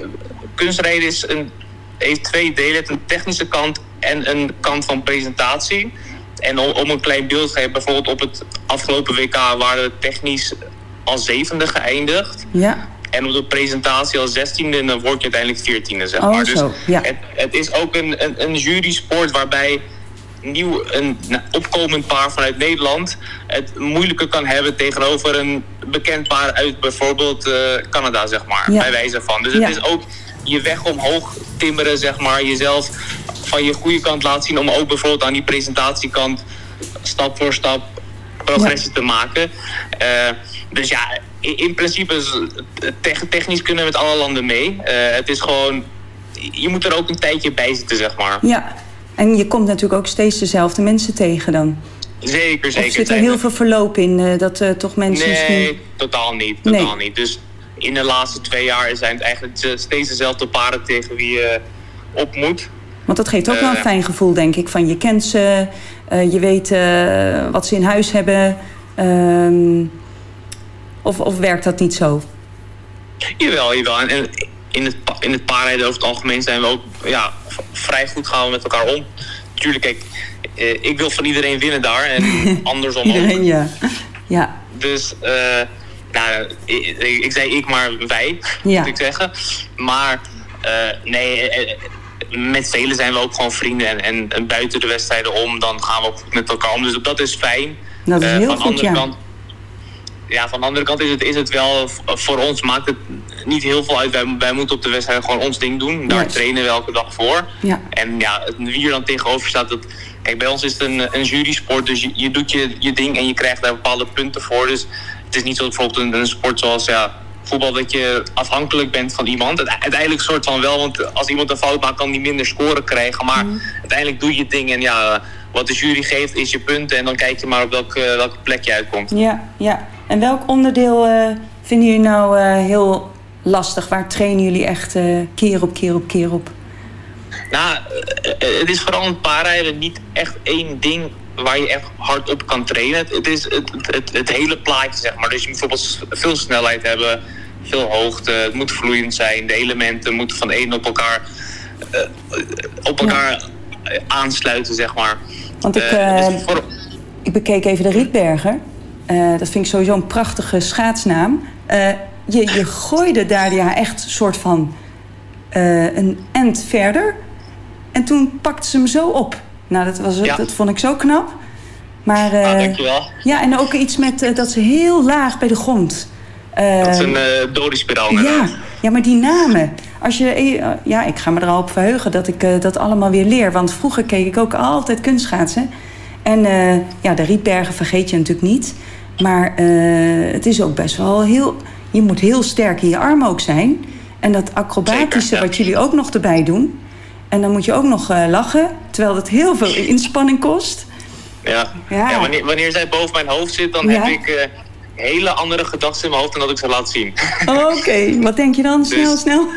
kunstrijden is een, heeft twee delen. Het een technische kant en een kant van presentatie. En om, om een klein beeld te geven, bijvoorbeeld op het afgelopen WK waren we technisch als zevende geëindigd. Ja. En op de presentatie als 16e en dan word je uiteindelijk 14e, zeg Oh, maar. Dus ja. het, het is ook een, een, een jury-sport waarbij nieuw een nou, opkomend paar vanuit Nederland het moeilijker kan hebben tegenover een bekend paar uit bijvoorbeeld eh, Canada, zeg maar. Ja. Bij wijze van. Dus Ja. het is ook je weg omhoog timmeren, zeg maar. Jezelf van je goede kant laten zien om ook bijvoorbeeld aan die presentatiekant stap voor stap progressie te maken. Eh, dus ja, in, in principe technisch kunnen we met alle landen mee. Eh, het is gewoon, je moet er ook een tijdje bij zitten, zeg maar. Ja. En je komt natuurlijk ook steeds dezelfde mensen tegen dan. Zeker, zeker. Of zit er heel veel verloop in eh, dat toch mensen Nee, misschien... totaal niet. Nee. Totaal niet. Dus in de laatste twee jaar zijn het eigenlijk steeds dezelfde paren tegen wie je op moet. Want dat geeft ook wel een Eh, fijn gevoel, denk ik. Van je kent ze, eh, je weet eh, wat ze in huis hebben. Ehm, of, of werkt dat niet zo? Jawel, jawel. En, in het, in het paarrijden over het algemeen zijn we ook ja, vrij goed gaan we met elkaar om. Tuurlijk, kijk, ik wil van iedereen winnen daar en andersom ook. Ja. Ja, Dus, nou, ik, ik zei ik, maar wij, Ja. moet ik zeggen. Maar, nee, met velen zijn we ook gewoon vrienden. En, en, en buiten de wedstrijden om, dan gaan we ook goed met elkaar om. Dus dat is fijn. dat is Eh, heel van de goed, andere ja. kant, ja, van de andere kant is het, is het wel, v- voor ons maakt het niet heel veel uit. Wij, wij moeten op de wedstrijd gewoon ons ding doen. Daar trainen we elke dag voor. Ja. En ja, wie er dan tegenover staat, dat, kijk, bij ons is het een, een jurysport, dus je, je doet je, je ding en je krijgt daar bepaalde punten voor. Dus het is niet zo bijvoorbeeld een, een sport zoals ja, voetbal dat je afhankelijk bent van iemand. Uite- Uiteindelijk soort van wel, want als iemand een fout maakt, kan die minder scoren krijgen. Maar uiteindelijk doe je het ding en ja, wat de jury geeft is je punten en dan kijk je maar op welke, welke plek je uitkomt. Ja, ja. En welk onderdeel eh, vinden jullie nou eh, heel lastig? Waar trainen jullie echt eh, keer op keer op keer op? Nou, eh, eh, het is vooral een paarrijden niet echt één ding waar je echt hard op kan trainen. Het, is het, het, het hele plaatje, zeg maar. Dus je moet bijvoorbeeld veel snelheid hebben, veel hoogte, het moet vloeiend zijn. De elementen moeten van één op elkaar, eh, op elkaar eh, aansluiten, zeg maar. Want ik, Eh, dus voor- Ik bekeek even de Rietberger. Dat vind ik sowieso een prachtige schaatsnaam. Je, je gooide daar ja echt een soort van een end verder. En toen pakte ze hem zo op. Nou, dat, was, Ja. dat vond ik zo knap. Maar, eh, Ah, dankjewel. Ja, en ook iets met eh, dat ze heel laag bij de grond. eh, Dat is een uh, doliespiraal. ja, ja, maar die namen. Als je, eh, ja, ik ga me er al op verheugen dat ik eh, dat allemaal weer leer. Want vroeger keek ik ook altijd kunstschaatsen. En eh, ja, de rietbergen vergeet je natuurlijk niet. Maar eh, het is ook best wel heel... Je moet heel sterk in je armen ook zijn. En dat acrobatische wat jullie ook nog erbij doen. En dan moet je ook nog eh, lachen. Terwijl dat heel veel inspanning kost. Ja. Ja. Ja. wanneer, wanneer zij boven mijn hoofd zit, dan Ja. heb ik eh, hele andere gedachten in mijn hoofd dan dat ik ze laat zien. Oké, wat denk je dan? Snel, Dus- snel.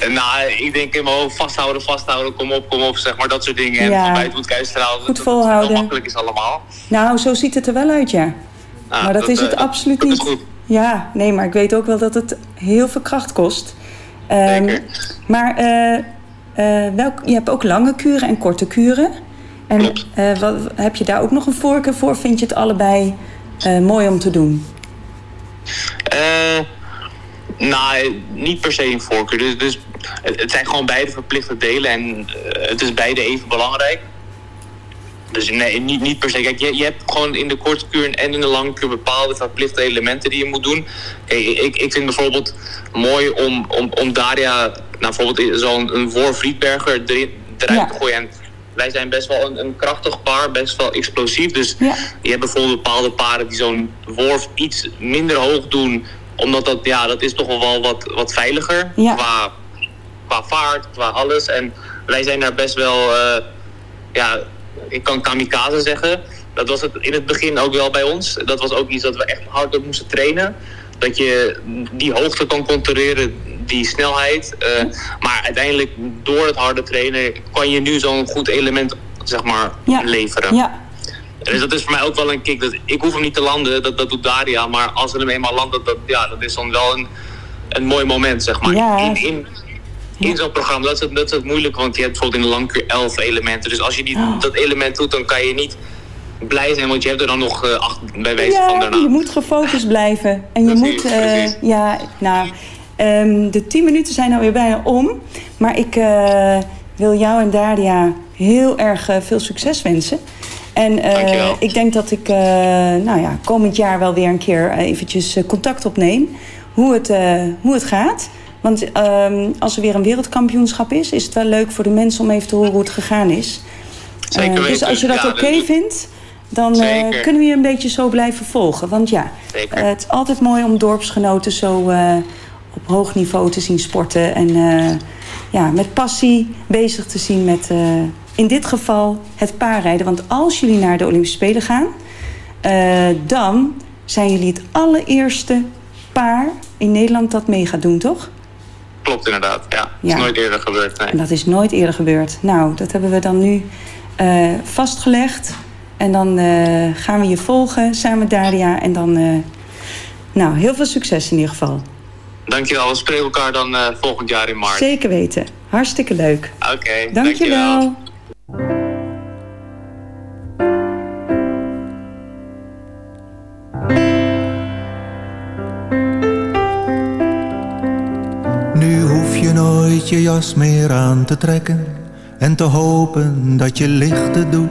En nou, ik denk in mijn hoofd vasthouden, vasthouden, kom op, kom op, zeg maar dat soort dingen. En het moet. Goed dat volhouden. Het heel makkelijk is allemaal. Nou, zo ziet het er wel uit, ja. Nou, maar dat, is het eh, absoluut dat niet. is goed. Ja, nee, maar ik weet ook wel dat het heel veel kracht kost. Ehm, maar eh, eh, welk, je hebt ook lange kuren en korte kuren. En eh, wat, heb je daar ook nog een voorkeur voor? Vind je het allebei eh, mooi om te doen? Eh, nou, niet per se een voorkeur. Dus, dus het, zijn gewoon beide verplichte delen en eh, het is beide even belangrijk. Dus nee, niet, niet per se. Kijk, je, je hebt gewoon in de korte kuur en in de lange kuur bepaalde verplichte elementen die je moet doen. Kijk, ik, ik vind bijvoorbeeld mooi om, om, om Daria, nou, bijvoorbeeld zo'n een voor Friedberger erin, eruit te gooien. En wij zijn best wel een, een krachtig paar, best wel explosief. Dus je hebt bijvoorbeeld bepaalde paren die zo'n worf iets minder hoog doen. Omdat dat, ja, dat is toch wel wat, wat veiliger Ja. qua, qua vaart, qua alles. En wij zijn daar best wel, eh, ja, ik kan kamikaze zeggen. Dat was het in het begin ook wel bij ons. Dat was ook iets dat we echt hard op moesten trainen. Dat je die hoogte kan controleren, die snelheid. eh, maar uiteindelijk door het harde trainen kan je nu zo'n goed element zeg maar, leveren. Ja. Dus dat is voor mij ook wel een kick. Dat, ik hoef hem niet te landen, dat, dat doet Daria. Maar als ze hem eenmaal landt, dat, ja, dat is dan wel een, een mooi moment, zeg maar. Ja. In, in, in zo'n programma, dat is, het, dat is het moeilijk. Want je hebt bijvoorbeeld in de langkuur 11 elementen. Dus als je die, Oh. dat element doet, dan kan je niet blij zijn. Want je hebt er dan nog eh, acht bij wijze van Ja, daarna. je moet gefocust blijven. En je moet, eh, ja, nou, ehm, de tien minuten zijn alweer bijna om. Maar ik eh, wil jou en Daria heel erg eh, veel succes wensen. En eh, ik denk dat ik, nou ja, komend jaar wel weer een keer eventjes contact opneem. Hoe het, hoe het gaat. Want ehm, als er weer een wereldkampioenschap is, is het wel leuk voor de mensen om even te horen hoe het gegaan is. Zeker dus als je dat Ja, oké dat- vindt, dan kunnen we je een beetje zo blijven volgen. Want ja, het is altijd mooi om dorpsgenoten zo op hoog niveau te zien sporten. En eh, ja, met passie bezig te zien met, eh, in dit geval, het paarrijden. Want als jullie naar de Olympische Spelen gaan, eh, dan zijn jullie het allereerste paar in Nederland dat mee gaat doen, toch? Klopt inderdaad, ja. Dat Ja. is nooit eerder gebeurd, nee. En dat is nooit eerder gebeurd. Nou, dat hebben we dan nu vastgelegd. En dan gaan we je volgen samen met Daria. En dan, nou, heel veel succes in ieder geval. Dankjewel, we spreken elkaar dan eh, volgend jaar in maart. Zeker weten. Hartstikke leuk. Oké, Dankjewel. Nu hoef je nooit je jas meer aan te trekken en te hopen dat je lichten doet.